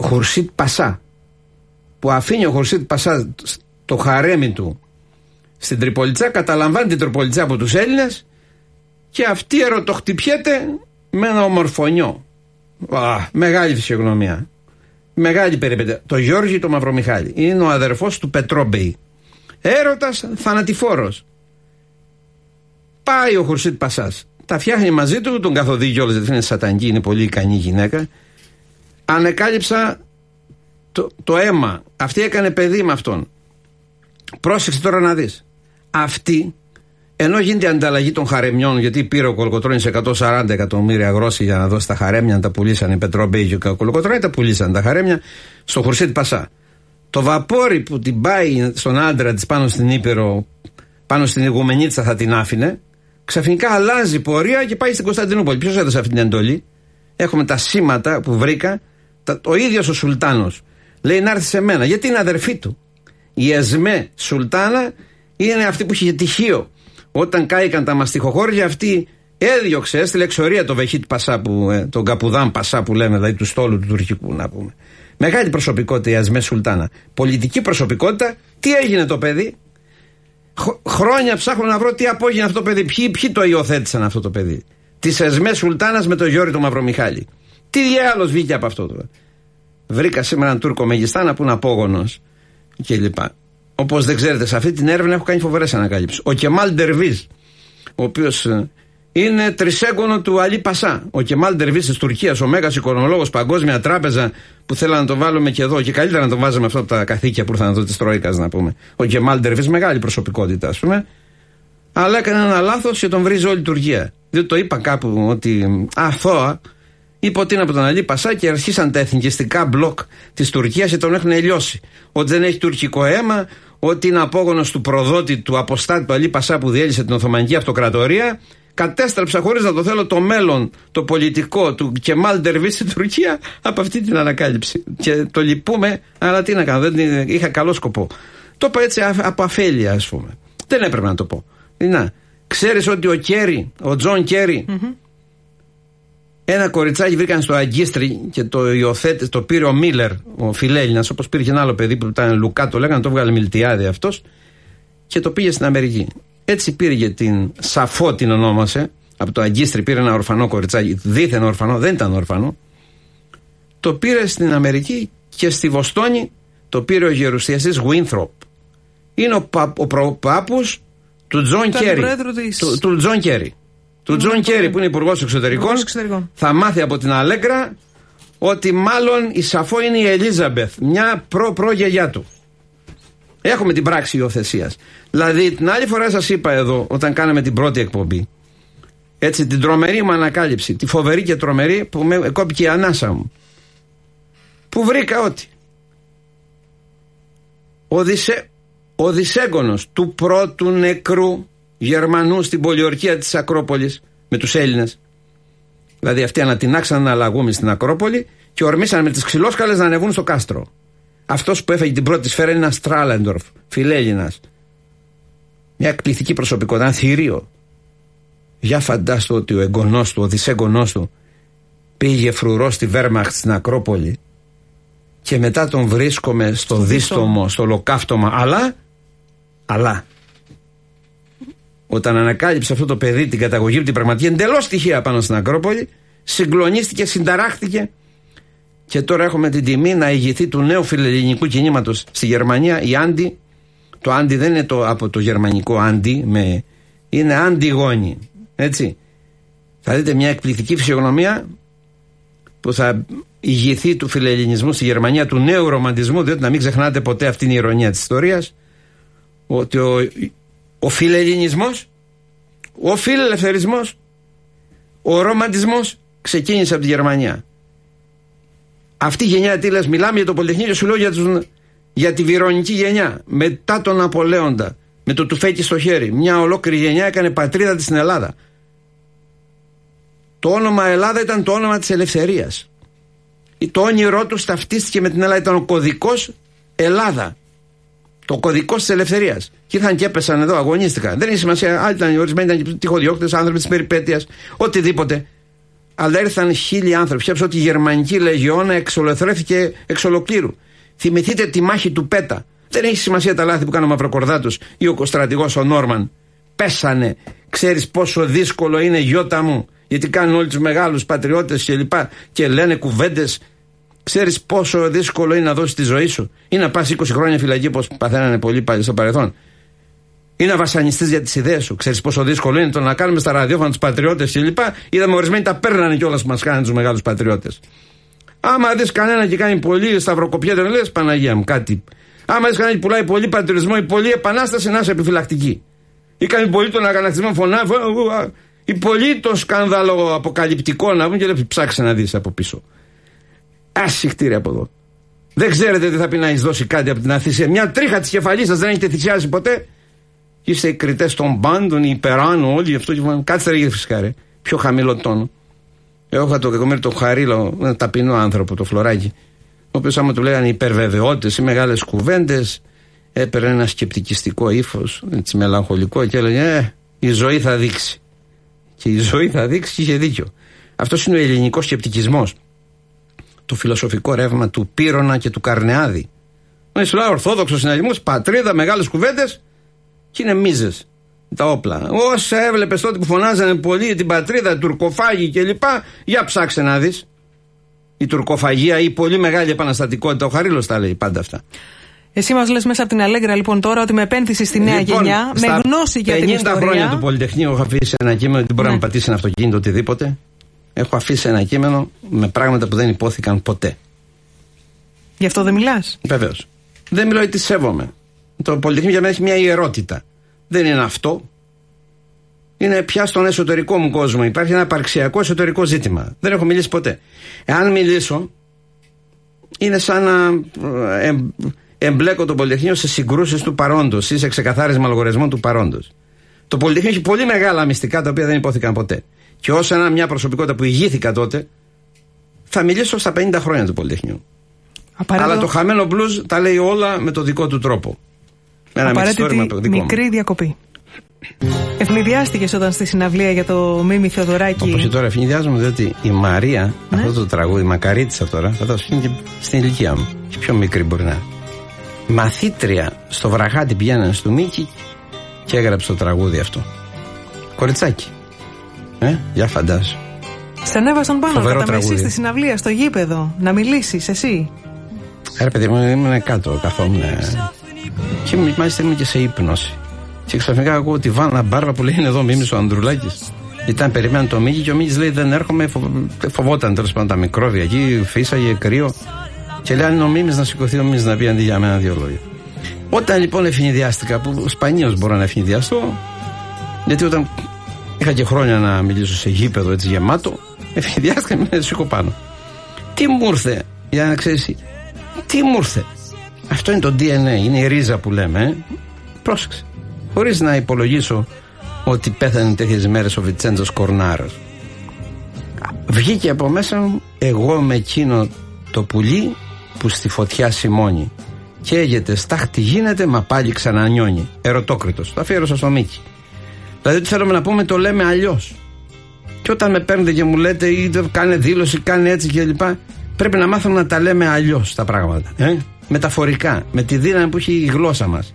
Χουρσίτ Πασά που αφήνει ο Χουρσίτ Πασά το χαρέμι του στην Τριπολιτσά καταλαμβάνει την Τριπολιτσά από τους Έλληνες και αυτή ερωτοχτυπιέται με ένα ομορφωνιό. Α, μεγάλη φυσιογνωμία. Μεγάλη περιπέτεια. Το Γιώργη το Μαυρομιχάλη. Είναι ο αδερφός του Πετρόμπεϊ. Έρωτας θανατηφόρος. Πάει ο Χουρσίτ Πασάς τα φτιάχνει μαζί του, τον καθοδεί κιόλας, δεν είναι σατανική, είναι πολύ ικανή γυναίκα. Ανεκάλυψα το, το αίμα. Αυτή έκανε παιδί με αυτόν. Πρόσεξε τώρα να δεις. Αυτή, ενώ γίνεται ανταλλαγή των χαρεμιών, γιατί πήρε ο Κολοκοτρώνης 140 εκατομμύρια γρόση για να δώσει τα χαρέμια, να τα πουλήσαν ο Πετρόμπεης και ο Κολοκοτρώνης τα πουλήσαν τα χαρέμια στον Χουρσίτ Πασά. Το βαπόρι που την πάει στον άντρα της πάνω στην Ήπειρο, πάνω στην Ιγουμενίτσα θα την άφηνε, ξαφνικά αλλάζει πορεία και πάει στην Κωνσταντινούπολη. Ποιος έδωσε αυτή την εντολή; Έχουμε τα σήματα που βρήκα. Τα, ο ίδιος ο Σουλτάνος λέει να έρθει σε μένα. Γιατί είναι αδερφή του. Η Εσμέ Σουλτάνα είναι αυτή που είχε τυχείο. Όταν κάηκαν τα μαστιχοχώρια, αυτή έδιωξε, έστειλε εξορία το Βεχίτ Πασά, που, ε, τον Καπουδάν Πασά που λέμε, δηλαδή του στόλου του τουρκικού να πούμε. Μεγάλη προσωπικότητα η Ασμέ Σουλτάνα. Πολιτική προσωπικότητα. Τι έγινε το παιδί, χρόνια ψάχνω να βρω τι απόγεινε αυτό το παιδί. Ποιοι, ποιοι το υιοθέτησαν αυτό το παιδί; Τη Εσμές Σουλτάνας με το Γιώργο του Μαυρομιχάλη. Τι διάλογο βγήκε από αυτό τώρα. Βρήκα σήμερα έναν Τούρκο Μεγιστάνα που είναι απόγονος κλπ. Όπως δεν ξέρετε, σε αυτή την έρευνα έχω κάνει φοβερές ανακάλυψει. Ο Κεμάλ Ντερβίζ, ο οποίος ε, είναι τρισέγγωνο του Αλή Πασά. Ο Κεμάλ Ντερβίζ της Τουρκίας, ο μέγας οικονομολόγος, παγκόσμια τράπεζα που θέλανε να το βάλουμε και εδώ. Και καλύτερα να το βάζαμε αυτό από τα καθήκια που ήρθαν εδώ της Τρόικας, να πούμε. Ο Κεμάλ Ντερβίζ, μεγάλη προσωπικότητα, ας πούμε. Αλλά έκανε ένα λάθος και τον βρίζει όλη η Τουρκία. Διότι το είπα κάπου ότι αθώα είπε ότι είναι από τον Αλή Πασά και αρχίσαν τα εθνικιστικά μπλοκ της Τουρκίας και τον έχουν λιώσει. Ότι δεν έχει τουρκικό αίμα, ότι είναι απόγονος του προδότη του αποστάτη του Αλή Πασά που διέλυσε την Οθωμανική Αυτοκρατορία κατέστρεψα χωρίς να το θέλω το μέλλον το πολιτικό του Κεμάλ Ντερβίς στην Τουρκία από αυτή την ανακάλυψη. Και το λυπούμε, αλλά τι να κάνω, δεν είχα καλό σκοπό. Το είπα έτσι από αφέλεια, ας πούμε. Δεν έπρεπε να το πω. Να, ξέρεις ότι ο Κέρι, ο Τζον Κέρι, ένα κοριτσάκι βρήκαν στο Αγκίστρι και το υιοθέτη-, το πήρε ο Μίλλερ, ο Φιλέλληνας, όπως πήρε και ένα άλλο παιδί που ήταν Λουκά, το λέγανε, το 'βγαλε Μιλτιάδη αυτός και το πήγε στην Αμερική. Έτσι πήρε την Σαπφώ την ονόμασε. Από το Αγκίστρι πήρε ένα ορφανό κοριτσάκι, δήθεν ορφανό, δεν ήταν ορφανό. Το πήρε στην Αμερική και στη Βοστώνη το πήρε ο γερουσιαστής Γουίνθροπ. Είναι ο, πα, ο προπάππους του Τζον Κέρι. Του, του Τζον Κέρι. Του Τζον Κέρι που είναι υπουργός εξωτερικών. Θα μάθει από την Αλέγκρα ότι μάλλον η Σαπφώ είναι η Ελίζαμπεθ, μια προ-προ του. Έχουμε την πράξη υιοθεσίας. Δηλαδή, την άλλη φορά σας είπα εδώ, όταν κάναμε την πρώτη εκπομπή, έτσι την τρομερή μου ανακάλυψη, τη φοβερή και τρομερή που με κόπηκε η ανάσα μου. Που βρήκα ότι ο, δισε, ο δισέγγονος του πρώτου νεκρού Γερμανού στην πολιορκία της Ακρόπολης με τους Έλληνες δηλαδή αυτοί ανατινάξαν να αλλαγούμε στην Ακρόπολη και ορμήσαν με τις ξυλόσκαλες να ανεβούν στο κάστρο αυτός που έφαγε την πρώτη σφαίρα είναι ένας Στράλεντορφ, φιλέλληνας. Μια εκπληκτική προσωπικότητα, ένα θηρίο. Για φαντάστο ότι ο εγγονός του, ο δυσέγγονός του, πήγε φρουρός στη Βέρμαχτ στην Ακρόπολη και μετά τον βρίσκομαι στο δίστομο, στο ολοκαύτωμα. Αλλά, αλλά, όταν ανακάλυψε αυτό το παιδί την καταγωγή του, την πραγματική εντελώς στοιχεία πάνω στην Ακρόπολη, συγκλονίστηκε, συνταράχτηκε Και τώρα έχουμε την τιμή να ηγηθεί του νέου φιλελληνικού κινήματος στη Γερμανία η Άντι. Το Άντι δεν είναι το, από το γερμανικό Άντι, με, είναι Αντιγόνη. Έτσι. Θα δείτε μια εκπληκτική φυσιογνωμία που θα ηγηθεί του φιλελληνισμού στη Γερμανία, του νέου ρομαντισμού, διότι να μην ξεχνάτε ποτέ αυτήν η ηρωνία της ιστορίας, ότι ο, ο φιλελληνισμός, ο φιλελευθερισμός, ο ρομαντισμός ξεκίνησε από τη Γερμανία. Αυτή η γενιά τι λες, μιλάμε για το Πολυτεχνείο σου λέω για, τους, για τη Βιρονική γενιά. Μετά τον Απολέοντα, με το τουφέκι στο χέρι. Μια ολόκληρη γενιά έκανε πατρίδα της στην Ελλάδα. Το όνομα Ελλάδα ήταν το όνομα της ελευθερίας. Το όνειρό του ταυτίστηκε με την Ελλάδα. Ήταν ο κωδικός Ελλάδα. Το κωδικός της ελευθερίας. Και ήρθαν και έπεσαν εδώ, αγωνίστηκαν. Δεν έχει σημασία, άλλοι ήταν ορισμένοι, ήταν τυχοδιώκτες, άνθρωποι της περιπέτειας, οτιδήποτε. Αλλά ήρθαν χίλιοι άνθρωποι. Σκέψτε ότι η γερμανική λεγιώνα εξολοθρέθηκε εξ ολοκλήρου. Θυμηθείτε τη μάχη του Πέτα. Δεν έχει σημασία τα λάθη που κάνει ο Μαυροκορδάτος ή ο στρατηγό ο Νόρμαν. Πέσανε. Ξέρεις πόσο δύσκολο είναι γιώτα μου. Γιατί κάνουν όλοι τους μεγάλους πατριώτες και λοιπά και λένε κουβέντες Ξέρεις πόσο δύσκολο είναι να δώσεις τη ζωή σου ή να πας 20 χρόνια φυλακή όπως παθαίνανε πολλοί πάλι στο παρελθόν. Ή να βασανιστεί για τις ιδέες σου. Ξέρεις πόσο δύσκολο είναι το να κάνουμε στα ραδιόφωνα τους πατριώτες κλπ. Είδαμε ορισμένοι τα παίρνανε κιόλας που μας κάνανε τους μεγάλους πατριώτες. Άμα δεις κανένα και κάνει πολύ σταυροκοπιά, δεν λες Παναγία μου κάτι. Άμα δεις κανένα και πουλάει πολύ πατριωτισμό ή πολύ επανάσταση, να είσαι επιφυλακτική. Ή κάνει πολύ τον αγανακτισμό φωνά, ή πολύ το σκάνδαλο αποκαλυπτικό να βγουν και λέει ψάξε να δεις από πίσω. Άσυχτη από εδώ. Δεν ξέρετε τι θα πει να έχεις δώσει κάτι από την αθήσια. Μια τρίχα της κεφαλής σας δεν έχετε θυσιάσει ποτέ. Είστε οι κριτές των πάντων, οι υπεράνω, όλοι αυτό. Κάτσε ρε φυσικά, ρε. Πιο χαμηλό τόνο. Εγώ είχα το κακομίρι το Χαρίλο, ένα ταπεινό άνθρωπο, το φλωράκι. Ο οποίος άμα του λέγανε υπερβεβαιότητες ή μεγάλες κουβέντες, έπαιρνε ένα σκεπτικιστικό ύφος, έτσι μελαγχολικό και έλεγε Ε, η ζωή θα δείξει. Και η ζωή θα δείξει και είχε δίκιο. Αυτός είναι ο ελληνικός σκεπτικισμός το φιλοσοφικό ρεύμα του Πύρονα και του Καρνεάδη. Ο Ισλά Ορθόδοξος συναγερμός, πατρίδα, μεγάλες κουβέντες και είναι μίζες. Τα όπλα. Όσα έβλεπες τότε που φωνάζανε πολύ την πατρίδα, τουρκοφάγη κλπ. Για ψάξε να δεις. Η τουρκοφαγία ή η πολύ μεγάλη επαναστατικότητα. Ο Χαρίλος τα λέει πάντα αυτά. Εσύ μας λες μέσα από την Αλέγκρα λοιπόν τώρα ότι με επένδυση στη νέα λοιπόν, γενιά, με γνώση για την ιστορία. 50 χρόνια του Πολυτεχνείου έχω αφήσει ένα κείμενο ότι μπορεί ναι. να πατήσει ένα αυτοκίνητο οτιδήποτε έχω αφήσει ένα κείμενο με πράγματα που δεν υπόθηκαν ποτέ. Γι' αυτό δεν μιλάς; Βεβαίως. Δεν μιλώ γιατί σέβομαι. Το Πολυτεχνείο για μένα έχει μια ιερότητα. Δεν είναι αυτό. Είναι πια στον εσωτερικό μου κόσμο. Υπάρχει ένα παρξιακό εσωτερικό ζήτημα. Δεν έχω μιλήσει ποτέ. Εάν μιλήσω, είναι σαν να ε, εμπλέκω το Πολυτεχνείο σε συγκρούσεις του παρόντος ή σε ξεκαθάρισμα λογαριασμών του παρόντος. Το Πολυτεχνείο έχει πολύ μεγάλα μυστικά τα οποία δεν υπόθηκαν ποτέ. Και ως ένα, μια προσωπικότητα που ηγήθηκα τότε, θα μιλήσω στα 50 χρόνια του Πολυτεχνείου. Απαραίτητο... Αλλά το χαμένο μπλουζ τα λέει όλα με το δικό του τρόπο. Με ένα Απαραίτητη μικρή διακοπή. Ευνηδιάστηκες όταν στη συναυλία για το Μίμη Θεοδωράκη. Όπως και τώρα ευνηδιάζομαι, διότι η Μαρία, ναι. αυτό το τραγούδι, μακαρίτησα τώρα, θα σου και στην ηλικία μου. Και πιο μικρή μπορεί να είναι. Μαθήτρια στο βραχάτι πηγαίνανε στο Μίκη και έγραψε το τραγούδι αυτό. Κοριτσάκι. Ε, για φαντάσου. Σε ανέβασαν πάνω Φοβερό κατά εσύ στη συναυλία, στο γήπεδο, να μιλήσεις εσύ. Ε, ρε παιδί μου, ήμουν κάτω, καθόμουν. Και μάλιστα ήμουν και σε ύπνοση. Και ξαφνικά ακούω τη Βάνα Μπάρβα που λέει είναι εδώ μίμης ο Ανδρουλάκης. Ήταν περιμένει το Μίκη και ο Μίκης λέει δεν έρχομαι, φο... φοβόταν τέλος πάντων τα μικρόβια εκεί, φύσαγε κρύο. Και λέει αν ο Μίμης να σηκωθεί, ο Μίμης να πει αντί για μένα δύο λόγια. Όταν λοιπόν ευνηδιάστηκα, που σπανίως μπορώ να ευνηδιαστώ, γιατί όταν Είχα και χρόνια να μιλήσω σε γήπεδο έτσι γεμάτο. Εφηδιάστηκα με σήκω πάνω. Τι μου ήρθε, για να ξέρεις, τι μου ήρθε; Αυτό είναι το DNA, είναι η ρίζα που λέμε. Ε. Πρόσεξε. Χωρίς να υπολογίσω ότι πέθανε τέτοιες μέρες ο Βιτσέντζο Κορνάρο. Βγήκε από μέσα μου εγώ με εκείνο το πουλί που στη φωτιά σημώνει. Και έγεται στάχτη γίνεται, μα πάλι ξανανιώνει. Ερωτόκριτος. Το αφιέρωσα στο Μίκη. Δηλαδή, τι θέλουμε να πούμε, το λέμε αλλιώς. Και όταν με παίρνετε και μου λέτε ή κάνε δήλωση, κάνε έτσι κλπ. Πρέπει να μάθουμε να τα λέμε αλλιώς τα πράγματα. Ε; Μεταφορικά, με τη δύναμη που έχει η γλώσσα μας.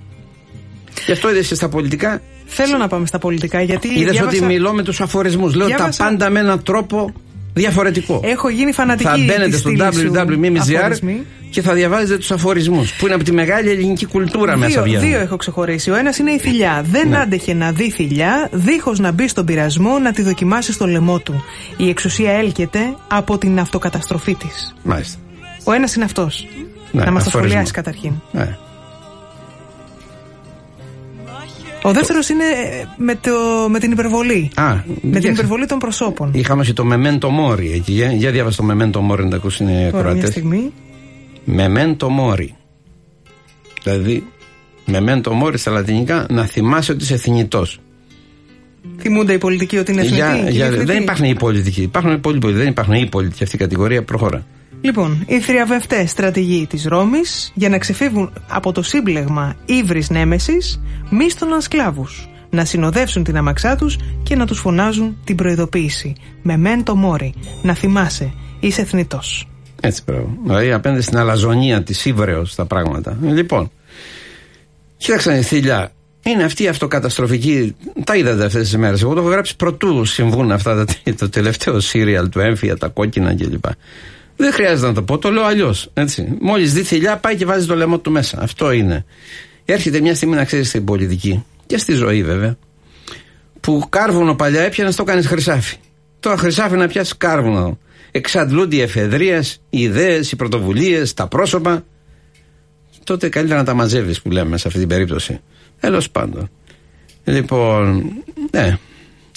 Γι' αυτό είδες στα πολιτικά. Θέλω να πάμε στα πολιτικά γιατί. Είδες διάβασα... ότι μιλώ με τους αφορισμούς. Λέω τα πάντα με έναν τρόπο διαφορετικό. Έχω γίνει φανατική. Θα μπαίνετε της στο στήλης σου www.mimizr αφορισμοί. και θα διαβάζετε τους αφορισμούς που είναι από τη μεγάλη ελληνική κουλτούρα μέσα Δύο, βγαίνουν. δύο έχω ξεχωρίσει. Ο ένας είναι η θηλιά. Δεν Ναι. άντεχε να δει θηλιά, δίχως να μπει στον πειρασμό να τη δοκιμάσει στο λαιμό του. Η εξουσία έλκεται από την αυτοκαταστροφή της. Μάλιστα. Ο ένας είναι αυτός. Ναι, να μας το αφορισμό. σχολιάσει καταρχήν. Ναι. Ο δεύτερος είναι ε, με, το, με την υπερβολή. Α, με την κοίταξε. υπερβολή των προσώπων. Είχαμε και το Memento Mori εκεί. Για, για διάβασε το Memento Mori να τα ακούσουν οι Τώρα μια ακροατές. στιγμή. Memento Mori. Δηλαδή, Memento Mori στα λατινικά να θυμάσαι ότι είσαι θνητός. Θυμούνται οι πολιτικοί ότι είναι θνητοί; Για, και για, θνητοί; δεν υπάρχουν οι πολιτικοί. Υπάρχουν οι πολιτικοί. Δεν υπάρχουν οι πολιτικοί. Αυτή η κατηγορία προχώρα. Λοιπόν, οι θριαβευτέ στρατηγοί της Ρώμης για να ξεφύγουν από το σύμπλεγμα ύβρι νέμεσης μίστοναν σκλάβους. Να συνοδεύσουν την αμαξά τους και να τους φωνάζουν την προειδοποίηση. Με μεν το μόρι. Να θυμάσαι, είσαι θνητός. Έτσι πράγμα. Δηλαδή απέναντι στην αλαζονία της ύβρεω τα πράγματα. Λοιπόν, κοίταξαν η θηλιά. Είναι αυτή η αυτοκαταστροφική. Τα είδατε αυτές τις μέρες. Εγώ το έχω γράψει πρωτού συμβούν αυτά τα, το τελευταίο σύριαλ του έμφυα, τα κόκκινα κλπ. Δεν χρειάζεται να το πω, το λέω αλλιώς. Μόλις δει θηλιά, πάει και βάζει το λαιμό του μέσα. Αυτό είναι. Έρχεται μια στιγμή να ξέρεις στην πολιτική και στη ζωή βέβαια. Που κάρβουνο παλιά έπιανες, το κάνεις χρυσάφι. Τώρα χρυσάφι να πιάσεις κάρβουνο. Εξαντλούνται οι εφεδρείες, οι ιδέες, οι πρωτοβουλίες, τα πρόσωπα. Τότε καλύτερα να τα μαζεύεις που λέμε σε αυτή την περίπτωση. Τέλος πάντων. Λοιπόν, ναι.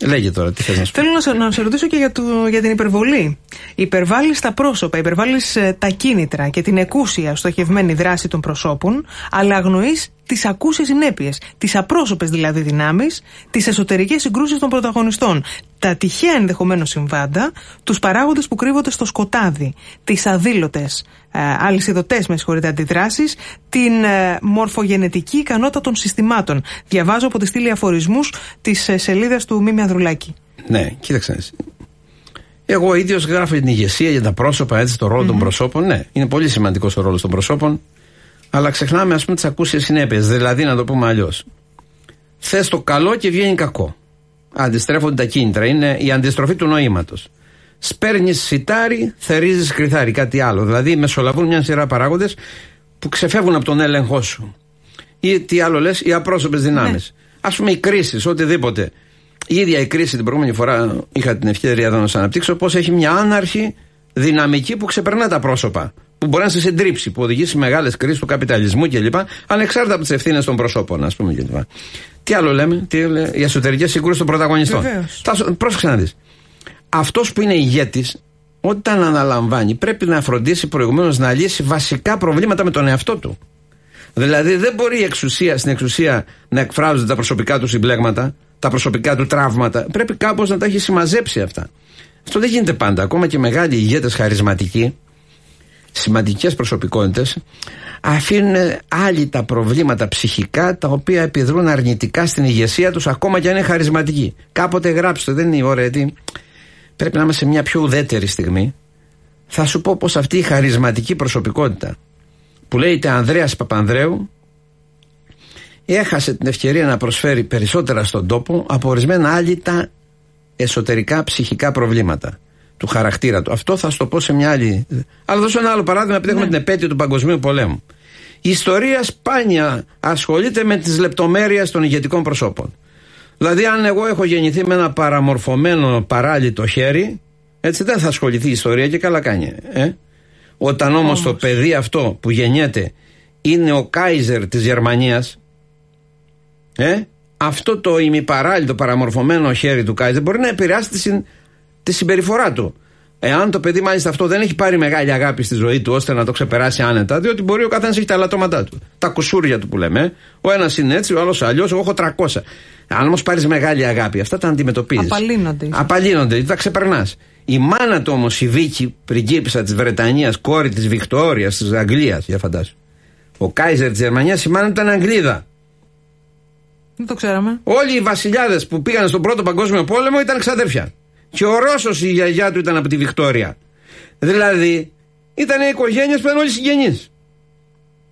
Λέγε τώρα, τι θες να σου πω. Θέλω να σε, να σε ρωτήσω και για, το, για την υπερβολή. Υπερβάλλεις τα πρόσωπα, υπερβάλλεις τα κίνητρα και την εκούσια στοχευμένη δράση των προσώπων, αλλά αγνοείς τις ακούσιε συνέπειες, τις απρόσωπες δηλαδή δυνάμεις, τις εσωτερικές συγκρούσεις των πρωταγωνιστών, τα τυχαία ενδεχομένως συμβάντα, τους παράγοντες που κρύβονται στο σκοτάδι, τις αδήλωτες, ε, αλυσιδωτές με συγχωρείτε αντιδράσεις, την ε, μορφογενετική ικανότητα των συστημάτων. Διαβάζω από τη στήλη αφορισμούς της ε, σελίδας του Μίμη Ανδρουλάκη. Ναι, κοίταξε. να δεις. Εγώ ίδιος γράφω για την ηγεσία, για τα πρόσωπα, έτσι, το ρολο των προσώπων. Ναι, είναι πολύ σημαντικός ο ρόλος των προσώπων. Αλλά ξεχνάμε, ας πούμε, τις ακούσιες συνέπειες. Δηλαδή, να το πούμε αλλιώς. Θες το καλό και βγαίνει κακό. Αντιστρέφονται τα κίνητρα. Είναι η αντιστροφή του νοήματος. Σπέρνεις σιτάρι, θερίζεις κρυθάρι. Κάτι άλλο. Δηλαδή, μεσολαβούν μια σειρά παράγοντες που ξεφεύγουν από τον έλεγχό σου. Ή τι άλλο λες, οι απρόσωπες δυνάμεις. Ναι. Α πούμε, οι κρίσεις, οτιδήποτε. Η ίδια η κρίση την προηγούμενη φορά είχα την ευκαιρία εδώ να σας αναπτύξω πώ έχει μια άναρχη δυναμική που ξεπερνά τα πρόσωπα. Που μπορεί να σε συντρίψει, που οδηγείς σε μεγάλες κρίσεις του καπιταλισμού κλπ. Ανεξάρτητα από τις ευθύνες των προσώπων, ας πούμε κλπ. Τι άλλο λέμε, τι λέμε, οι εσωτερικές συγκρούσεις των πρωταγωνιστών. Βεβαίως. Τα- Πρόσεξε να δεις. Αυτός που είναι ηγέτης, όταν αναλαμβάνει, πρέπει να φροντίσει προηγουμένως να λύσει βασικά προβλήματα με τον εαυτό του. Δηλαδή δεν μπορεί η εξουσία, στην εξουσία να εκφράζονται τα προσωπικά του συμπλέγματα, τα προσωπικά του τραύματα. Πρέπει κάπως να τα έχει συμμαζέψει αυτά. Αυτό δεν γίνεται πάντα. Ακόμα και μεγάλοι ηγέτες χαρισματικοί, σημαντικές προσωπικότητες, αφήνουν άλλοι τα προβλήματα ψυχικά τα οποία επιδρούν αρνητικά στην ηγεσία τους, ακόμα και αν είναι χαρισματικοί. Κάποτε γράψτε, δεν είναι η ώρα, γιατί πρέπει να είμαστε σε μια πιο ουδέτερη στιγμή. Θα σου πω πως αυτή η χαρισματική προσωπικότητα που λέγεται Ανδρέας Παπανδρέου έχασε την ευκαιρία να προσφέρει περισσότερα στον τόπο από ορισμένα άλλη τα εσωτερικά ψυχικά προβλήματα του χαρακτήρα του. Αυτό θα σου το πω σε μια άλλη. Αλλά δώσω ένα άλλο παράδειγμα, επειδή έχουμε την επέτειο του Παγκοσμίου Πολέμου. Η ιστορία σπάνια ασχολείται με τις λεπτομέρειες των ηγετικών προσώπων. Δηλαδή, αν εγώ έχω γεννηθεί με ένα παραμορφωμένο παράλυτο χέρι, έτσι δεν θα ασχοληθεί η ιστορία και καλά κάνει. Ε; Όταν όμως το παιδί αυτό που γεννιέται είναι ο Κάιζερ της Γερμανίας, ε, αυτό το ημιπαράλυτο παραμορφωμένο χέρι του Κάιζερ μπορεί να επηρεάσει τη, συν- τη συμπεριφορά του. Εάν το παιδί μάλιστα αυτό δεν έχει πάρει μεγάλη αγάπη στη ζωή του ώστε να το ξεπεράσει άνετα, διότι μπορεί ο καθένας έχει τα ελαττώματά του. Τα κουσούρια του που λέμε. ε. Ο ένας είναι έτσι, ο άλλος αλλιώς. Εγώ έχω 300. Αν όμως πάρεις μεγάλη αγάπη, αυτά τα αντιμετωπίζεις. Απαλύνονται. Απαλύνονται, τα ξεπερνάς. Η μάνα του όμως, η Βίκη, πριγκίπισσα της Βρετανίας, κόρη της Βικτόριας της Αγγλίας, για φαντάσου. Ο Κάιζερ της Γερμανίας, η μάνα του ήταν Αγγλίδα. Δεν το ξέραμε. Όλοι οι βασιλιάδες που πήγαν στον πρώτο παγκόσμιο πόλεμο ήταν ξαδέρφια. Και ο Ρώσος η γιαγιά του ήταν από τη Βικτόρια. Δηλαδή, ήταν οικογένειες που ήταν όλοι συγγενείς.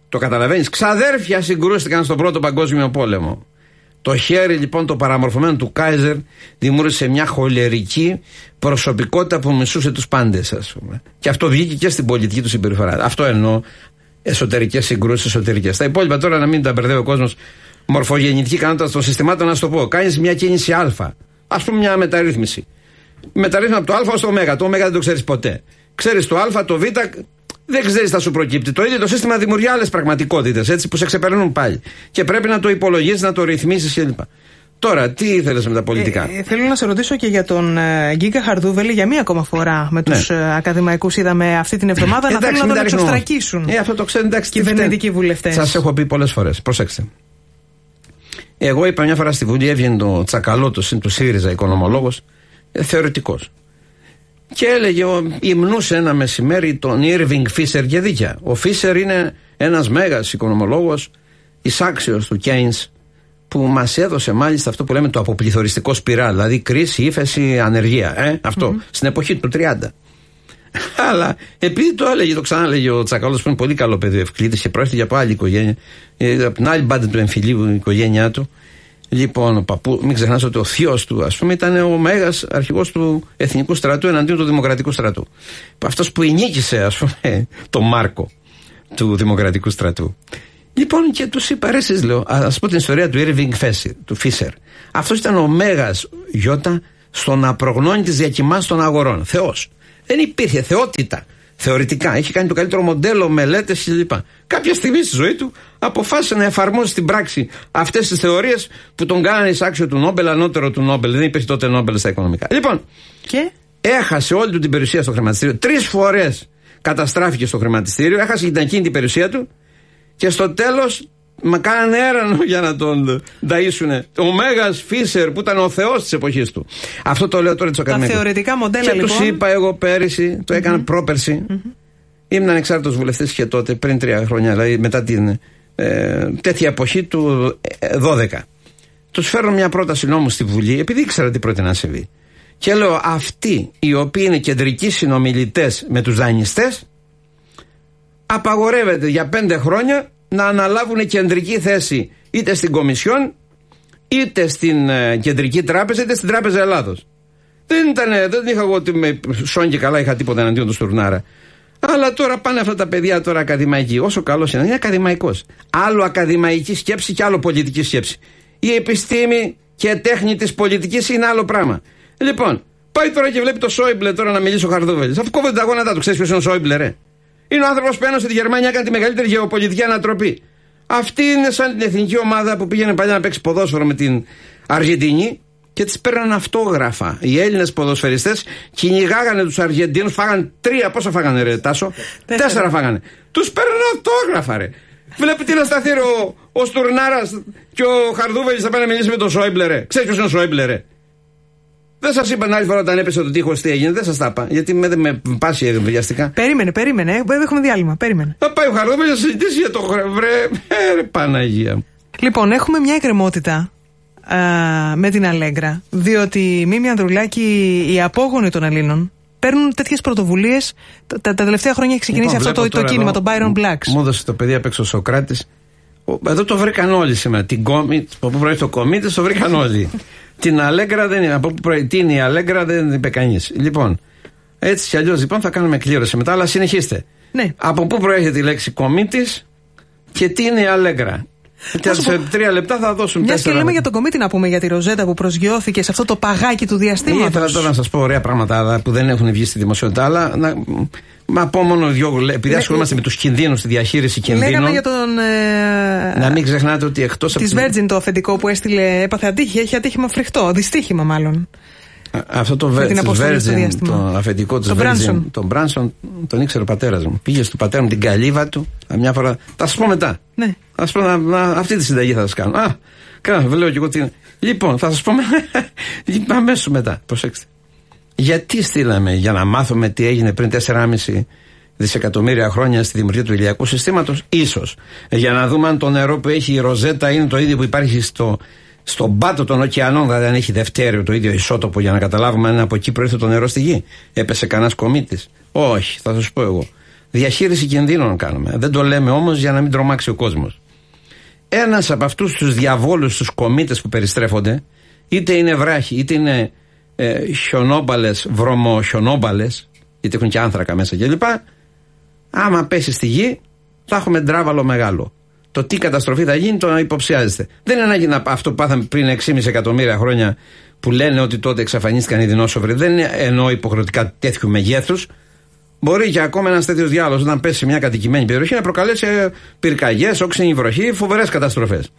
Το καταλαβαίνεις. Ξαδέρφια συγκρούστηκαν στον πρώτο παγκόσμιο πόλεμο. Το χέρι λοιπόν το παραμορφωμένο του Κάιζερ δημιούργησε μια χολερική προσωπικότητα που μισούσε τους πάντες, ας πούμε. Και αυτό βγήκε και στην πολιτική του συμπεριφορά. Αυτό εννοώ εσωτερικές συγκρούσεις, εσωτερικές. Τα υπόλοιπα τώρα να μην τα μπερδεύει ο κόσμος. Μορφογεννητική ικανότητα των συστημάτων, να σου το πω. Κάνεις μια κίνηση Α. Α πούμε μια μεταρρύθμιση. Μεταρρύθμιση από το Α στο Ω. Το Ω δεν το ξέρεις ποτέ. Ξέρεις το Α, το Β, δεν ξέρεις τι θα σου προκύπτει. Το ίδιο το σύστημα δημιουργεί άλλες πραγματικότητες έτσι που σε ξεπερνούν πάλι. Και πρέπει να το υπολογίσει, να το ρυθμίσεις κλπ. Τώρα, τι ήθελες με τα πολιτικά; Ε, θέλω να σε ρωτήσω και για τον ε, Γκίκα Χαρδούβελη για μία ακόμα φορά με τους ναι. ε, ακαδημαϊκούς. Είδαμε αυτή την εβδομάδα να θέλουν να τον εξωστρακίσουν. Ε, αυτό το ξέρουν εντάξει. Κυβερνητικοί βουλευτές. Σας έχω πει πολλές φορές. Προσέξτε. Εγώ είπα μια φορά στη Βουλή, έβγαινε το τσακαλώτος του ΣΥΡΙΖΑ, οικονομολόγος, ε, θεωρητικός. Και έλεγε, υμνούσε ένα μεσημέρι τον Irving Φίσερ και δίκαια. Ο Φίσερ είναι ένας μέγας οικονομολόγος, εισάξιο του Κέιν, που μας έδωσε μάλιστα αυτό που λέμε το αποπληθωριστικό σπιράλ, δηλαδή κρίση, ύφεση, ανεργία. Ε, αυτό, στην εποχή του 30. <laughs> Αλλά επειδή το έλεγε, το ξανάλεγε ο Τσακαλώτο που είναι πολύ καλό παιδί, ευκλήτης και πρόκειται από άλλη οικογένεια, ε, από την άλλη μπάντα του εμφυλίου, η οικογένειά του. Λοιπόν, ο παππού, μην ξεχνάς ότι ο θείος του, ας πούμε, ήταν ο μέγας αρχηγός του Εθνικού Στρατού εναντίον του Δημοκρατικού Στρατού. Αυτός που ενίκησε, ας πούμε, το Μάρκο του Δημοκρατικού Στρατού. Λοιπόν, και τους είπα, ρε, εσείς, λέω, α πω την ιστορία του Irving του Φίσερ. Αυτός ήταν ο μέγας Γιώτα στο να προγνώνει τι διακοιμάσει των αγορών. Θεός. Δεν υπήρχε θεότητα. Θεωρητικά. Έχει κάνει το καλύτερο μοντέλο, μελέτες κλπ. Κάποια στιγμή στη ζωή του αποφάσισε να εφαρμόσει στην πράξη αυτές τις θεωρίες που τον κάνανε εισάξιο του Νόμπελ, ανώτερο του Νόμπελ. Δεν υπήρχε τότε Νόμπελ στα οικονομικά. Λοιπόν, και; έχασε όλη του την περιουσία στο χρηματιστήριο. Τρεις φορές καταστράφηκε στο χρηματιστήριο, έχασε την εκείνη την περιουσία του και στο τέλος Μα κάνανε έρανο για να τον ταΐσουν. Ο Μέγας Φίσερ που ήταν ο Θεός της εποχής του. Αυτό το λέω τώρα της Τα θεωρητικά μοντέλα και λοιπόν. του είπα εγώ πέρυσι, το έκανα mm-hmm. πρόπερσι. Mm-hmm. Ήμουν ανεξάρτητος βουλευτής και τότε, πριν τρία χρόνια, δηλαδή μετά την ε, τέτοια εποχή του 12. Ε, τους φέρω μια πρόταση νόμου στη Βουλή, επειδή ήξερα τι πρόκειται να συμβεί. Και λέω, αυτοί οι οποίοι είναι κεντρικοί συνομιλητές με τους δανειστές, απαγορεύεται για πέντε χρόνια να αναλάβουν κεντρική θέση είτε στην Κομισιόν, είτε στην ε, Κεντρική Τράπεζα, είτε στην Τράπεζα Ελλάδος. Δεν, ήταν, δεν είχα εγώ ότι με σόν και καλά είχα τίποτα εναντίον του Στουρνάρα. Αλλά τώρα πάνε αυτά τα παιδιά τώρα ακαδημαϊκοί. Όσο καλός είναι, είναι ακαδημαϊκός. Άλλο ακαδημαϊκή σκέψη και άλλο πολιτική σκέψη. Η επιστήμη και τέχνη της πολιτικής είναι άλλο πράγμα. Λοιπόν, πάει τώρα και βλέπει το Σόιμπλε τώρα να μιλήσει ο Χαρδούβελης. Αφού κόβεται τα γόνατά του, ξέρεις ποιος είναι ο Σόιμπλε, ρε; Είναι ο άνθρωπος που ένωσε τη Γερμανία, έκανε τη μεγαλύτερη γεωπολιτική ανατροπή. Αυτή είναι σαν την εθνική ομάδα που πήγαινε παλιά να παίξει ποδόσφαιρο με την Αργεντινή και τη παίρναν αυτόγραφα. Οι Έλληνες ποδοσφαιριστές κυνηγάγανε τους Αργεντίνου, φάγανε τρία, πόσα φάγανε, ρε Τάσο; Τέσσερα, Τέσσερα φάγανε. Τους παίρναν αυτόγραφα, ρε. Βλέπει τι να σταθεί ο, ο Στουρνάρας και ο Χαρδούβελης θα πάει να μιλήσει με τον Σόιμπλερε. Ξέρεις ποιος είναι ο Σόιμπλερε. Δεν σα είπα την άλλη φορά όταν έπεσε το τείχο τι έγινε, δεν σα τα είπα. Γιατί με, με πάσει βιαστικά. Περίμενε, περίμενε. Ε, έχουμε διάλειμμα. Περίμενε. Θα πάει ο Χαρδόβελη να συζητήσει για το βρε. Ε, Παναγία. Λοιπόν, έχουμε μια εκκρεμότητα α, με την Αλέγκρα. Διότι Μίμη Ανδρουλάκη, οι απόγονοι των Ελλήνων, παίρνουν τέτοιε πρωτοβουλίε. Τα, τα, τελευταία χρόνια έχει ξεκινήσει λοιπόν, αυτό το, το κίνημα, το Byron Blacks. Μου έδωσε το παιδί απ' έξω ο Σοκράτη. Εδώ το βρήκαν όλοι σήμερα. Την κόμη, από πού προέρχεται το κομίτε, το βρήκαν όλοι. Την Αλέγκρα δεν είναι. Από πού προέρχεται η Αλέγκρα δεν είπε κανείς. Λοιπόν, έτσι κι αλλιώς λοιπόν θα κάνουμε κλήρωση μετά, αλλά συνεχίστε. Ναι. Από πού προέρχεται η λέξη κομίτης και τι είναι η Αλέγκρα. Και σε τρία λεπτά θα δώσουν Μιας τέσσερα. και λέμε για τον κομίτη να πούμε για τη Ροζέτα που προσγειώθηκε σε αυτό το παγάκι του διαστήματος. Ήθελα τώρα να σας πω ωραία πράγματα που δεν έχουν βγει στη δημοσιότητα, αλλά να, Μα πω μόνο δύο, επειδή ναι, ασχολούμαστε με τους κινδύνους, τη διαχείριση κινδύνων. Λέγαμε για τον. Ε, να μην ξεχνάτε ότι εκτός από. Της Virgin το αφεντικό που έστειλε, έπαθε αντίχεια, έχει ατύχημα φρικτό, δυστύχημα μάλλον. Αυτό το Virgin, το αφεντικό της Virgin, τον Branson, τον ήξερε ο πατέρας μου. Πήγε στο πατέρα μου την καλύβα του, μια φορά. Θα σα πω μετά. Ναι. Θα πω να, να, αυτή τη συνταγή θα σας κάνω. Α, κάνω, λέω και εγώ τι Λοιπόν, θα σας πω <laughs> αμέσως μετά. Προσέξτε. Γιατί στείλαμε, για να μάθουμε τι έγινε πριν 4,5 δισεκατομμύρια χρόνια στη δημιουργία του ηλιακού συστήματος, ίσως. Για να δούμε αν το νερό που έχει η ροζέτα είναι το ίδιο που υπάρχει στο, στον πάτο των ωκεανών, δηλαδή αν έχει δευτέριο το ίδιο ισότοπο, για να καταλάβουμε αν από εκεί προήρθε το νερό στη γη. Έπεσε κανένας κομίτης. Όχι, θα σας πω εγώ. Διαχείριση κινδύνων κάνουμε. Δεν το λέμε όμως για να μην τρομάξει ο κόσμος. ένας από αυτούς τους διαβόλους, τους κομίτες που περιστρέφονται, είτε είναι βράχοι, είτε είναι ε, χιονόμπαλες, βρωμοχιονόμπαλες, είτε έχουν και άνθρακα μέσα κλπ. Άμα πέσει στη γη, θα έχουμε ντράβαλο μεγάλο. Το τι καταστροφή θα γίνει, το υποψιάζεστε. Δεν είναι ανάγκη να αυτό που πάθαμε πριν 6,5 εκατομμύρια χρόνια που λένε ότι τότε εξαφανίστηκαν οι δεινόσοφροι. Δεν εννοώ υποχρεωτικά τέτοιου μεγέθους. Μπορεί και ακόμα ένας τέτοιος διάλογος, όταν πέσει σε μια κατοικημένη περιοχή, να προκαλέσει ε, πυρκαγιές, όξινη βροχή, φοβερές καταστροφές.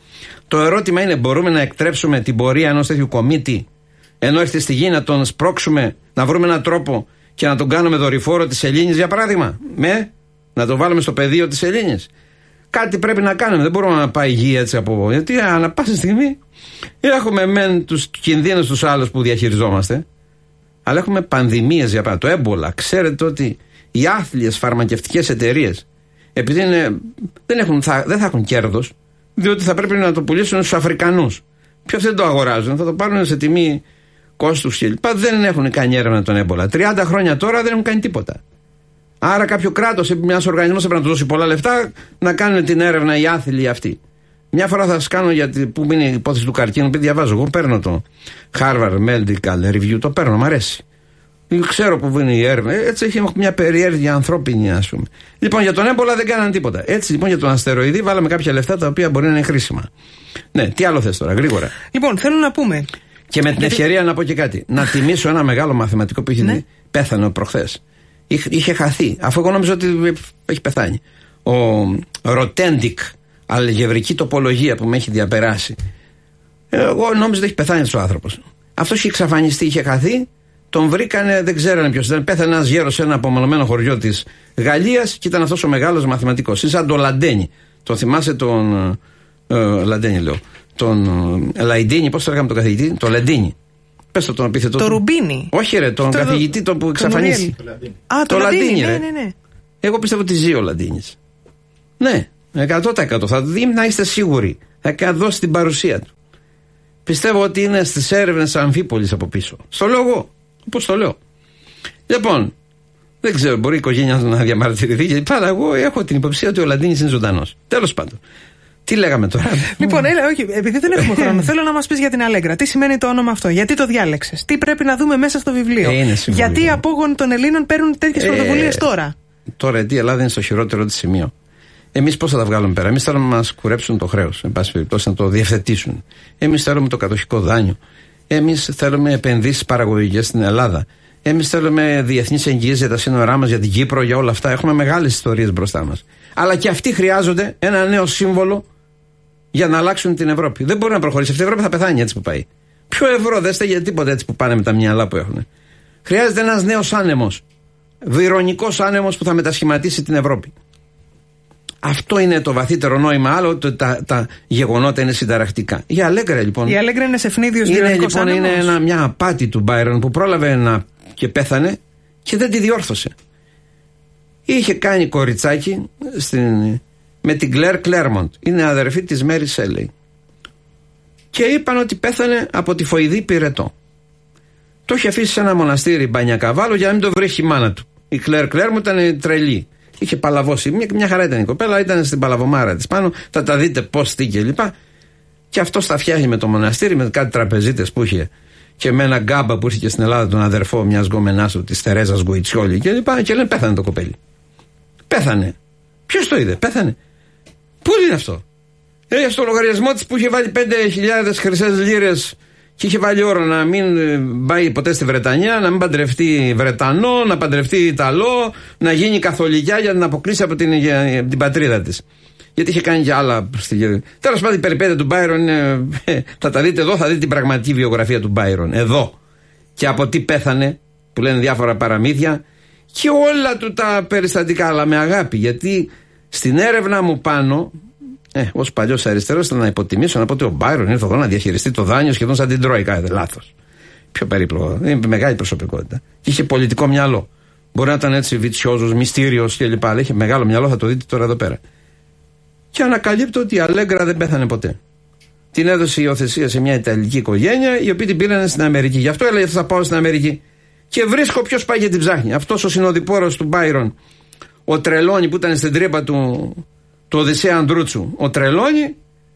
Το ερώτημα είναι, μπορούμε να εκτρέψουμε την πορεία ενός τέτοιου κομίτη, ενώ έρθει στη γη, να τον σπρώξουμε, να βρούμε έναν τρόπο και να τον κάνουμε δορυφόρο της Ελλήνης, για παράδειγμα. Με, να τον βάλουμε στο πεδίο της Ελλήνης. Κάτι πρέπει να κάνουμε. Δεν μπορούμε να πάει γη έτσι από. Γιατί ανά πάσα στιγμή έχουμε μεν τους κινδύνους τους άλλους που διαχειριζόμαστε, αλλά έχουμε πανδημίες για παράδειγμα. Το έμπολα. Ξέρετε ότι οι άθλιες φαρμακευτικές εταιρείες, επειδή δεν, έχουν, θα, δεν θα έχουν κέρδος, διότι θα πρέπει να το πουλήσουν στους Αφρικανούς. Ποιος δεν το αγοράζουν, θα το πάρουν σε τιμή κόστους κλπ. Δεν έχουν κάνει έρευνα τον έμπολα. 30 χρόνια τώρα δεν έχουν κάνει τίποτα. Άρα κάποιο κράτος, μιας οργανισμός έπρεπε να του δώσει πολλά λεφτά να κάνουν την έρευνα οι άθλοι αυτοί. Μια φορά θα σας κάνω γιατί που είναι η υπόθεση του καρκίνου, επειδή διαβάζω. Εγώ παίρνω το Harvard Medical Review, το παίρνω, μου αρέσει. Ξέρω που είναι η έρευνα. Έτσι έχει μια περιέργεια ανθρώπινη, ας πούμε. Λοιπόν, για τον έμπολα δεν κάνανε τίποτα. Έτσι λοιπόν για τον αστεροειδή βάλαμε κάποια λεφτά τα οποία μπορεί να είναι χρήσιμα. Ναι, τι άλλο θες τώρα, γρήγορα. Λοιπόν, θέλω να πούμε. Και με την ευκαιρία να πω και κάτι. Να τιμήσω ένα μεγάλο μαθηματικό που είχε ναι. πέθανε προχθές. Είχε χαθεί, αφού εγώ νόμιζα ότι έχει πεθάνει. Ο Ροτέντικ, αλγευρική τοπολογία που με έχει διαπεράσει. Εγώ νόμιζα ότι έχει πεθάνει ο άνθρωπος. Αυτός είχε εξαφανιστεί, είχε χαθεί τον βρήκανε, δεν ξέρανε ποιος ήταν. Πέθανε ένας γέρος σε ένα απομονωμένο χωριό της Γαλλίας και ήταν αυτός ο μεγάλος μαθηματικός. Είναι σαν τον Λαντένι. Τον θυμάσαι τον. Ε, Λαντένι λέω. Τον ε, Λαϊντίνι, πώς το λέγαμε τον καθηγητή. Τον Λαντίνι. Πες το τον επιθετό. Το Ρουμπίνι. Όχι, ρε, τον το, καθηγητή τον που εξαφανίσει. Α, το, το Λαντίνι, ναι, ναι, ναι. Εγώ πιστεύω ότι ζει ο Λαντίνι. Ναι, 100%. Θα δει να είστε σίγουροι. Θα δώσει την παρουσία του. Πιστεύω ότι είναι στις έρευνες Αμφίπολης από πίσω. Στο λόγο. Πώς το λέω. Λοιπόν, δεν ξέρω, μπορεί η οικογένεια να διαμαρτυρηθεί, γιατί πάντα εγώ έχω την υποψία ότι ο Λαντίνης είναι ζωντανός. Τέλος πάντων. Τι λέγαμε τώρα; Λοιπόν, έλα, όχι, επειδή δεν έχουμε χρόνο, θέλω να μας πεις για την Αλέγκρα. Τι σημαίνει το όνομα αυτό, γιατί το διάλεξες, τι πρέπει να δούμε μέσα στο βιβλίο; Ε, γιατί οι απόγονοι των Ελλήνων παίρνουν τέτοιες ε, πρωτοβουλίες τώρα; Τώρα, γιατί η Ελλάδα είναι στο χειρότερο της σημείο. Εμείς πώς θα τα βγάλουμε πέρα; Εμείς θέλουμε να μας κουρέψουν το χρέος, εν πάση περιπτώσει, να το διευθετήσουν. Εμείς θέλουμε το κατοχικό δάνειο. Εμείς θέλουμε επενδύσεις παραγωγικές στην Ελλάδα. Εμείς θέλουμε διεθνείς εγγυήσεις για τα σύνορά μας, για την Κύπρο, για όλα αυτά. Έχουμε μεγάλες ιστορίες μπροστά μας. Αλλά και αυτοί χρειάζονται ένα νέο σύμβολο για να αλλάξουν την Ευρώπη. Δεν μπορεί να προχωρήσει. Αυτή η Ευρώπη θα πεθάνει έτσι που πάει. Ποιο ευρώ δεν στέγει τίποτα έτσι που πάνε με τα μυαλά που έχουν. Χρειάζεται ένας νέος άνεμος. Βυρονικός άνεμος που θα μετασχηματίσει την Ευρώπη. Αυτό είναι το βαθύτερο νόημα. Άλλο ότι τα, τα γεγονότα είναι συνταρακτικά. Η Αλέγκρα λοιπόν. Η Αλέγκρα είναι σε ευνίδιο Είναι λοιπόν είναι ένα, μια απάτη του Μπάιρον που πρόλαβε να και πέθανε και δεν τη διόρθωσε. Είχε κάνει κοριτσάκι στην, με την Κλέρ Κλέρμοντ. Είναι αδερφή της Μέρι Σέλεϊ. Και είπαν ότι πέθανε από τη φοηδή πυρετό. Το είχε αφήσει σε ένα μοναστήρι μπανιακαβάλο για να μην το βρει η μάνα του. Η Κλέρ Κλέρμοντ ήταν τρελή. Είχε παλαβώσει. Μια, μια χαρά ήταν η κοπέλα, ήταν στην παλαβομάρα της πάνω. Θα τα δείτε πώς, τι και λοιπά. Και αυτό τα φτιάχνει με το μοναστήρι, με κάτι τραπεζίτες που είχε και με ένα γκάμπα που είχε και στην Ελλάδα τον αδερφό μιας γκομενάς του, της Τερέζας Γκουιτσιόλη και λοιπά. Και λένε πέθανε το κοπέλι. Πέθανε. Ποιος το είδε, πέθανε. Πού είναι αυτό; Ε, στο λογαριασμό της που είχε βάλει 5.000 χρυσές λίρες και είχε βάλει όρο να μην ε, πάει ποτέ στη Βρετανία, να μην παντρευτεί Βρετανό, να παντρευτεί Ιταλό, να γίνει καθολικιά για να αποκλείσει από την, την πατρίδα της. Γιατί είχε κάνει και άλλα. Τέλος πάντων, η περιπέτεια του Μπάιρον ε, θα τα δείτε εδώ, θα δείτε την πραγματική βιογραφία του Μπάιρον. Εδώ. Και από τι πέθανε, που λένε διάφορα παραμύθια, και όλα του τα περιστατικά, αλλά με αγάπη. Γιατί στην έρευνα μου πάνω, ε, ως παλιός αριστερός, ήταν να υποτιμήσω να πω ότι ο Μπάιρον ήρθε εδώ να διαχειριστεί το δάνειο σχεδόν σαν την Τρόικα. Ε, Λάθος. Πιο περίπλοκο. Είναι μεγάλη προσωπικότητα. Και είχε πολιτικό μυαλό. Μπορεί να ήταν έτσι βιτσιόζος, μυστήριος κλπ. Αλλά είχε μεγάλο μυαλό, θα το δείτε τώρα εδώ πέρα. Και ανακαλύπτω ότι η Αλέγκρα δεν πέθανε ποτέ. Την έδωσε η υιοθεσία σε μια Ιταλική οικογένεια, η οποία την πήραν στην Αμερική. Γι' αυτό έλεγε θα πάω στην Αμερική. Και βρίσκω ποιος πάει και την ψάχνει. Αυτός ο συνοδοιπόρος του Μπάιρον, ο Τρελόνι που ήταν στην τρύπα του, του Οδυσσέα Αντρούτσου. Ο Τρελόνι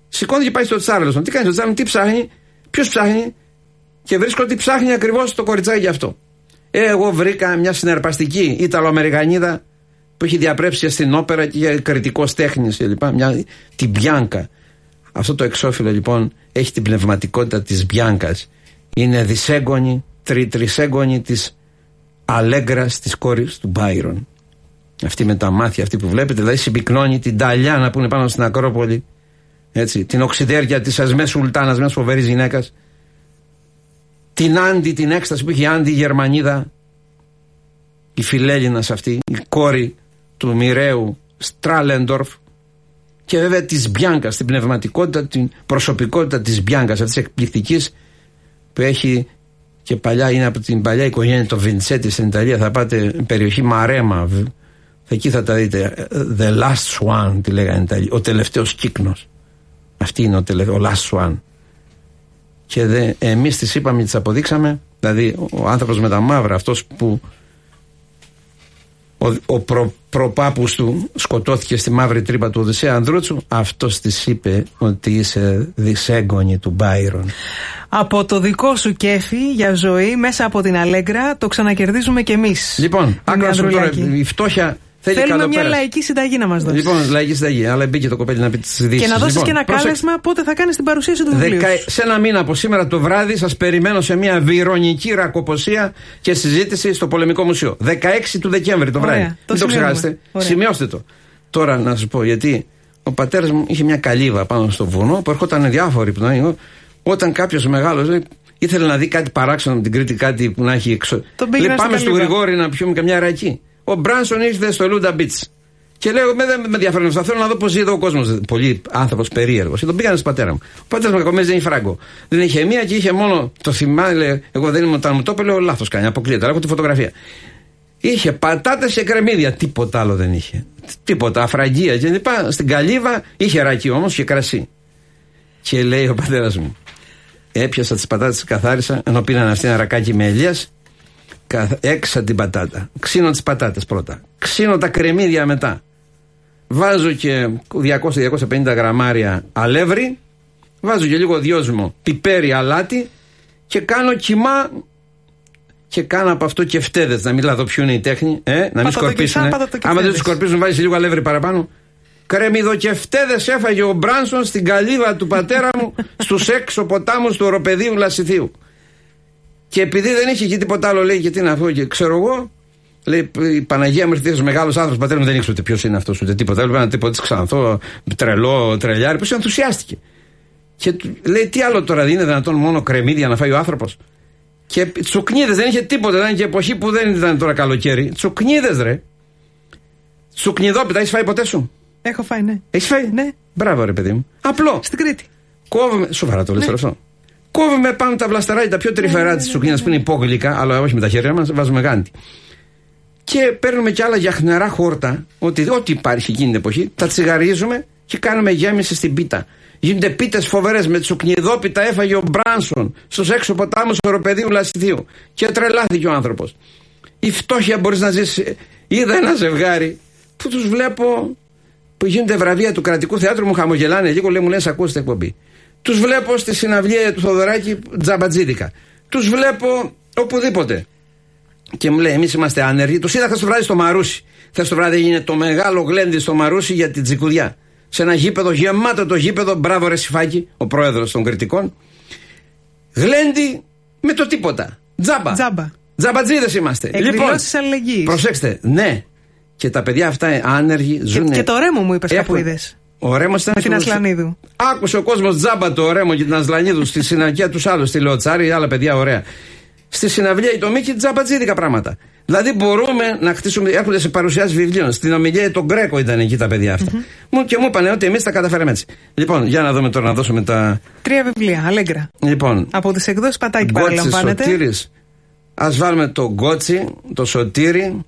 Σηκώνει και πάει στο Τσάρλστον. Τι κάνει στο Τσάρλστον, τι ψάχνει, ποιος ψάχνει. Και βρίσκω ότι ψάχνει ακριβώς το κοριτσάκι αυτό. Ε, εγώ βρήκα μια συναρπαστική Ιταλοαμερικανίδα που έχει διαπρέψει στην όπερα και για κριτικός τέχνης κλπ. Μια, την Μπιάνκα. Αυτό το εξώφυλλο λοιπόν έχει την πνευματικότητα της Μπιάνκας. Είναι δυσέγγονη, τρι, τρισέγγονη της Αλέγκρας της κόρης του Μπάιρον. Αυτή με τα μάτια αυτή που βλέπετε, δηλαδή συμπυκνώνει την Ταλιάνα που είναι πάνω στην Ακρόπολη. Έτσι, την οξυδέρκεια της Ασμές Σουλτάνας, μιας φοβερής γυναίκας. Την Άντι, την έκσταση που είχε η Άντι η Γερμανίδα, η φιλέλληνας αυτή, η κόρη του μοιραίου Στράλεντορφ. Και βέβαια της Μπιάνκας, την πνευματικότητα, την προσωπικότητα της Μπιάνκας, αυτής της εκπληκτικής που έχει και παλιά είναι από την παλιά οικογένεια των Βιντσέτης στην Ιταλία. Θα πάτε περιοχή Μαρέμα, Εκεί θα τα δείτε. The last one, τη λέγανε Ιταλοί. Ο τελευταίος κύκνος. Αυτή είναι ο, τελε... ο last one. Και δε, εμείς τις είπαμε, τις αποδείξαμε. Δηλαδή ο άνθρωπος με τα μαύρα, αυτός που ο, ο προ, προπάπους του σκοτώθηκε στη μαύρη τρύπα του Οδυσσέα Ανδρούτσου αυτός της είπε ότι είσαι δυσέγγονη του Μπάιρον από το δικό σου κέφι για ζωή μέσα από την Αλέγκρα το ξανακερδίζουμε κι εμείς λοιπόν άκουσα τώρα η φτώχεια Θέλει Θέλουμε μια λαϊκή συνταγή να μας δώσεις. Λοιπόν, λαϊκή συνταγή. Αλλά μπήκε το κοπέλι να πει τις ειδήσεις. Και να δώσεις λοιπόν, και ένα πρόσεξ... κάλεσμα πότε θα κάνεις την παρουσίαση του βιβλίου. Δεκα... Σε ένα μήνα από σήμερα το βράδυ σας περιμένω σε μια βιρονική ρακοποσία και συζήτηση στο Πολεμικό Μουσείο. 16 του Δεκέμβρη το βράδυ. Το Μην το ξεχάσετε. Σημειώστε το. Τώρα να σας πω γιατί ο πατέρας μου είχε μια καλύβα πάνω στο βουνό που ερχόταν διάφοροι που Όταν κάποιος μεγάλος ήθελε να δει κάτι παράξενο με την Κρήτη, κάτι που να έχει εξω. Λέει, πάμε στο Γρηγόρη να πιούμε καμιά ρακή. Ο Μπράνσον ήρθε στο Λούντα Μπίτ. Και λέω, με, δεν με ενδιαφέρει αυτό. Θέλω να δω πώς ζει εδώ ο κόσμος. Πολύ άνθρωπος περίεργος. Και τον πήγανε στον πατέρα μου. Ο πατέρας μου κακομέ δεν είχε φράγκο. Δεν είχε μία και είχε μόνο το θυμάμαι. Εγώ δεν ήμουν όταν μου το είπε, λέω λάθος κάνει. Αποκλείεται. Αλλά έχω τη φωτογραφία. Είχε πατάτες και κρεμμύδια. Τίποτα άλλο δεν είχε. Τίποτα. Αφραγία και λοιπά. Στην καλύβα είχε ρακί όμως και κρασί. Και λέει ο πατέρας μου. Έπιασα τις πατάτες, καθάρισα, ενώ πήραν αυτή ένα ρακάκι με ελιές έξα την πατάτα. Ξύνω τις πατάτες πρώτα. Ξύνω τα κρεμμύδια μετά. Βάζω και 200-250 γραμμάρια αλεύρι. Βάζω και λίγο δυόσμο πιπέρι αλάτι και κάνω κοιμά και κάνω από αυτό και φτέδε. Να μιλάω εδώ ποιο είναι η τέχνη. Ε, να μην σκορπίσουν. Άμα δεν τους σκορπίσουν, βάζεις λίγο αλεύρι παραπάνω. Κρεμμυδοκεφτέδε έφαγε ο Μπράνσον στην καλύβα του πατέρα μου στους έξω ποτάμους του οροπεδίου Λασιθίου. Και επειδή δεν είχε εκεί τίποτα άλλο, λέει, γιατί να βγω και ξέρω εγώ, λέει η Παναγία μου ήρθε μεγάλος άνθρωπος, πατέρα μου δεν ήξερε ούτε ποιος είναι αυτός, ούτε τίποτα. Έλεγε ένα τίποτα τη ξανθώ, τρελό, τρελιάρι, που ενθουσιάστηκε. Και λέει, τι άλλο τώρα, δεν είναι δυνατόν μόνο κρεμμύδια να φάει ο άνθρωπος; Και τσουκνίδες, δεν είχε τίποτα, ήταν και εποχή που δεν ήταν τώρα καλοκαίρι. Τσουκνίδες, ρε. Τσουκνιδόπιτα, έχεις φάει ποτέ σου; Έχω φάει, ναι. Έχεις φάει, ναι. Μπράβο, ρε παιδί μου. Απλό. Στην Κρήτη. Κόβουμε. Σοβαρά το λες ναι. αυτό. Κόβουμε πάνω τα βλασταράκια, τα πιο τρυφερά της σουκνίνα που είναι υπόγλυκα, αλλά όχι με τα χέρια μας, βάζουμε γάντι. Και παίρνουμε κι άλλα γιαχνερά χόρτα, ότι ό,τι υπάρχει εκείνη την εποχή, τα τσιγαρίζουμε και κάνουμε γέμιση στην πίτα. Γίνονται πίτες φοβερές με τσουκνιδόπιτα έφαγε ο Μπράνσον στου έξω ποτάμου οροπεδίου Λασιθίου. Και τρελάθηκε ο άνθρωπος. Η φτώχεια μπορείς να ζήσει. Είδα ένα ζευγάρι που τους βλέπω που γίνονται βραβεία του κρατικού θεάτρου, μου χαμογελάνε λίγο, λέει μου λένε ακούστε εκπομπή. Τους βλέπω στη συναυλία του Θοδωράκη τζαμπατζίδικα. Τους βλέπω οπουδήποτε. Και μου λέει: Εμείς είμαστε άνεργοι. Τους είδα χθες το βράδυ στο Μαρούσι. Χθες το βράδυ έγινε το μεγάλο γλέντι στο Μαρούσι για την τζικουδιά. Σε ένα γήπεδο, γεμάτο το γήπεδο, μπράβο ρε Σιφάκη, ο πρόεδρος των κριτικών. Γλέντι με το τίποτα. Τζάμπα. Τζάμπα. Τζαμπατζίδες είμαστε. λοιπόν, αλληλεγγύης. Προσέξτε, ναι. Και τα παιδιά αυτά άνεργοι ζουν. Και, και το ρέμο μου είπες κάπου είδες. Ο Ρέμος ήταν. Με την Ασλανίδου. Άκουσε ο κόσμος τζάμπα το Ρέμο και την Ασλανίδου στη συναυλία τους άλλου, στη Λεωτσάρη, άλλα παιδιά ωραία. Στη συναυλία η τομή τζάμπα τζίδικα πράγματα. Δηλαδή μπορούμε να χτίσουμε. Έρχονται σε παρουσιάσεις βιβλίων. Στην ομιλία τον Γκρέκο ήταν εκεί τα παιδιά αυτά. Μου και μου είπαν ότι εμείς τα καταφέραμε έτσι. Λοιπόν, για να δούμε τώρα να δώσουμε τα. Τρία βιβλία, αλέγκρα. Λοιπόν. Από τις εκδόσεις Πατάκη παραλαμβάνεται. Α βάλουμε το Γκότσι, το Σωτήρι,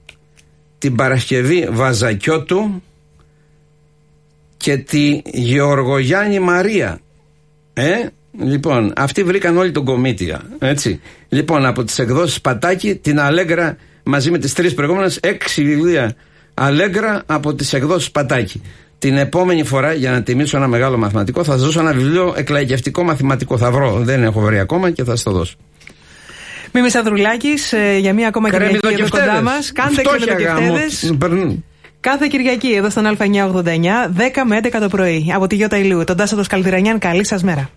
την Παρασκευή Βαζακιώτου, και τη Γεωργογιάννη Μαρία. Ε, λοιπόν, αυτοί βρήκαν όλοι τον κομίτια. Έτσι. Λοιπόν, από τις εκδόσεις Πατάκη, την Αλέγκρα μαζί με τις τρεις προηγούμενες, έξι βιβλία Αλέγκρα από τις εκδόσεις Πατάκη. Την επόμενη φορά, για να τιμήσω ένα μεγάλο μαθηματικό, θα σας δώσω ένα βιβλίο εκλαϊκευτικό μαθηματικό. Θα βρω, δεν έχω βρει ακόμα και θα σας το δώσω. Μίμη Αδρουλάκη, ε, για μία ακόμα Κυριακή εδώ κοντά μας. Κάντε κρεμμυδοκευτέδε. Κάθε Κυριακή εδώ στον Α989, 10 με 11 το πρωί. Από τη Γιώτα Ηλίου, τον Τάσο Καλτηρανιάν, καλή σας μέρα.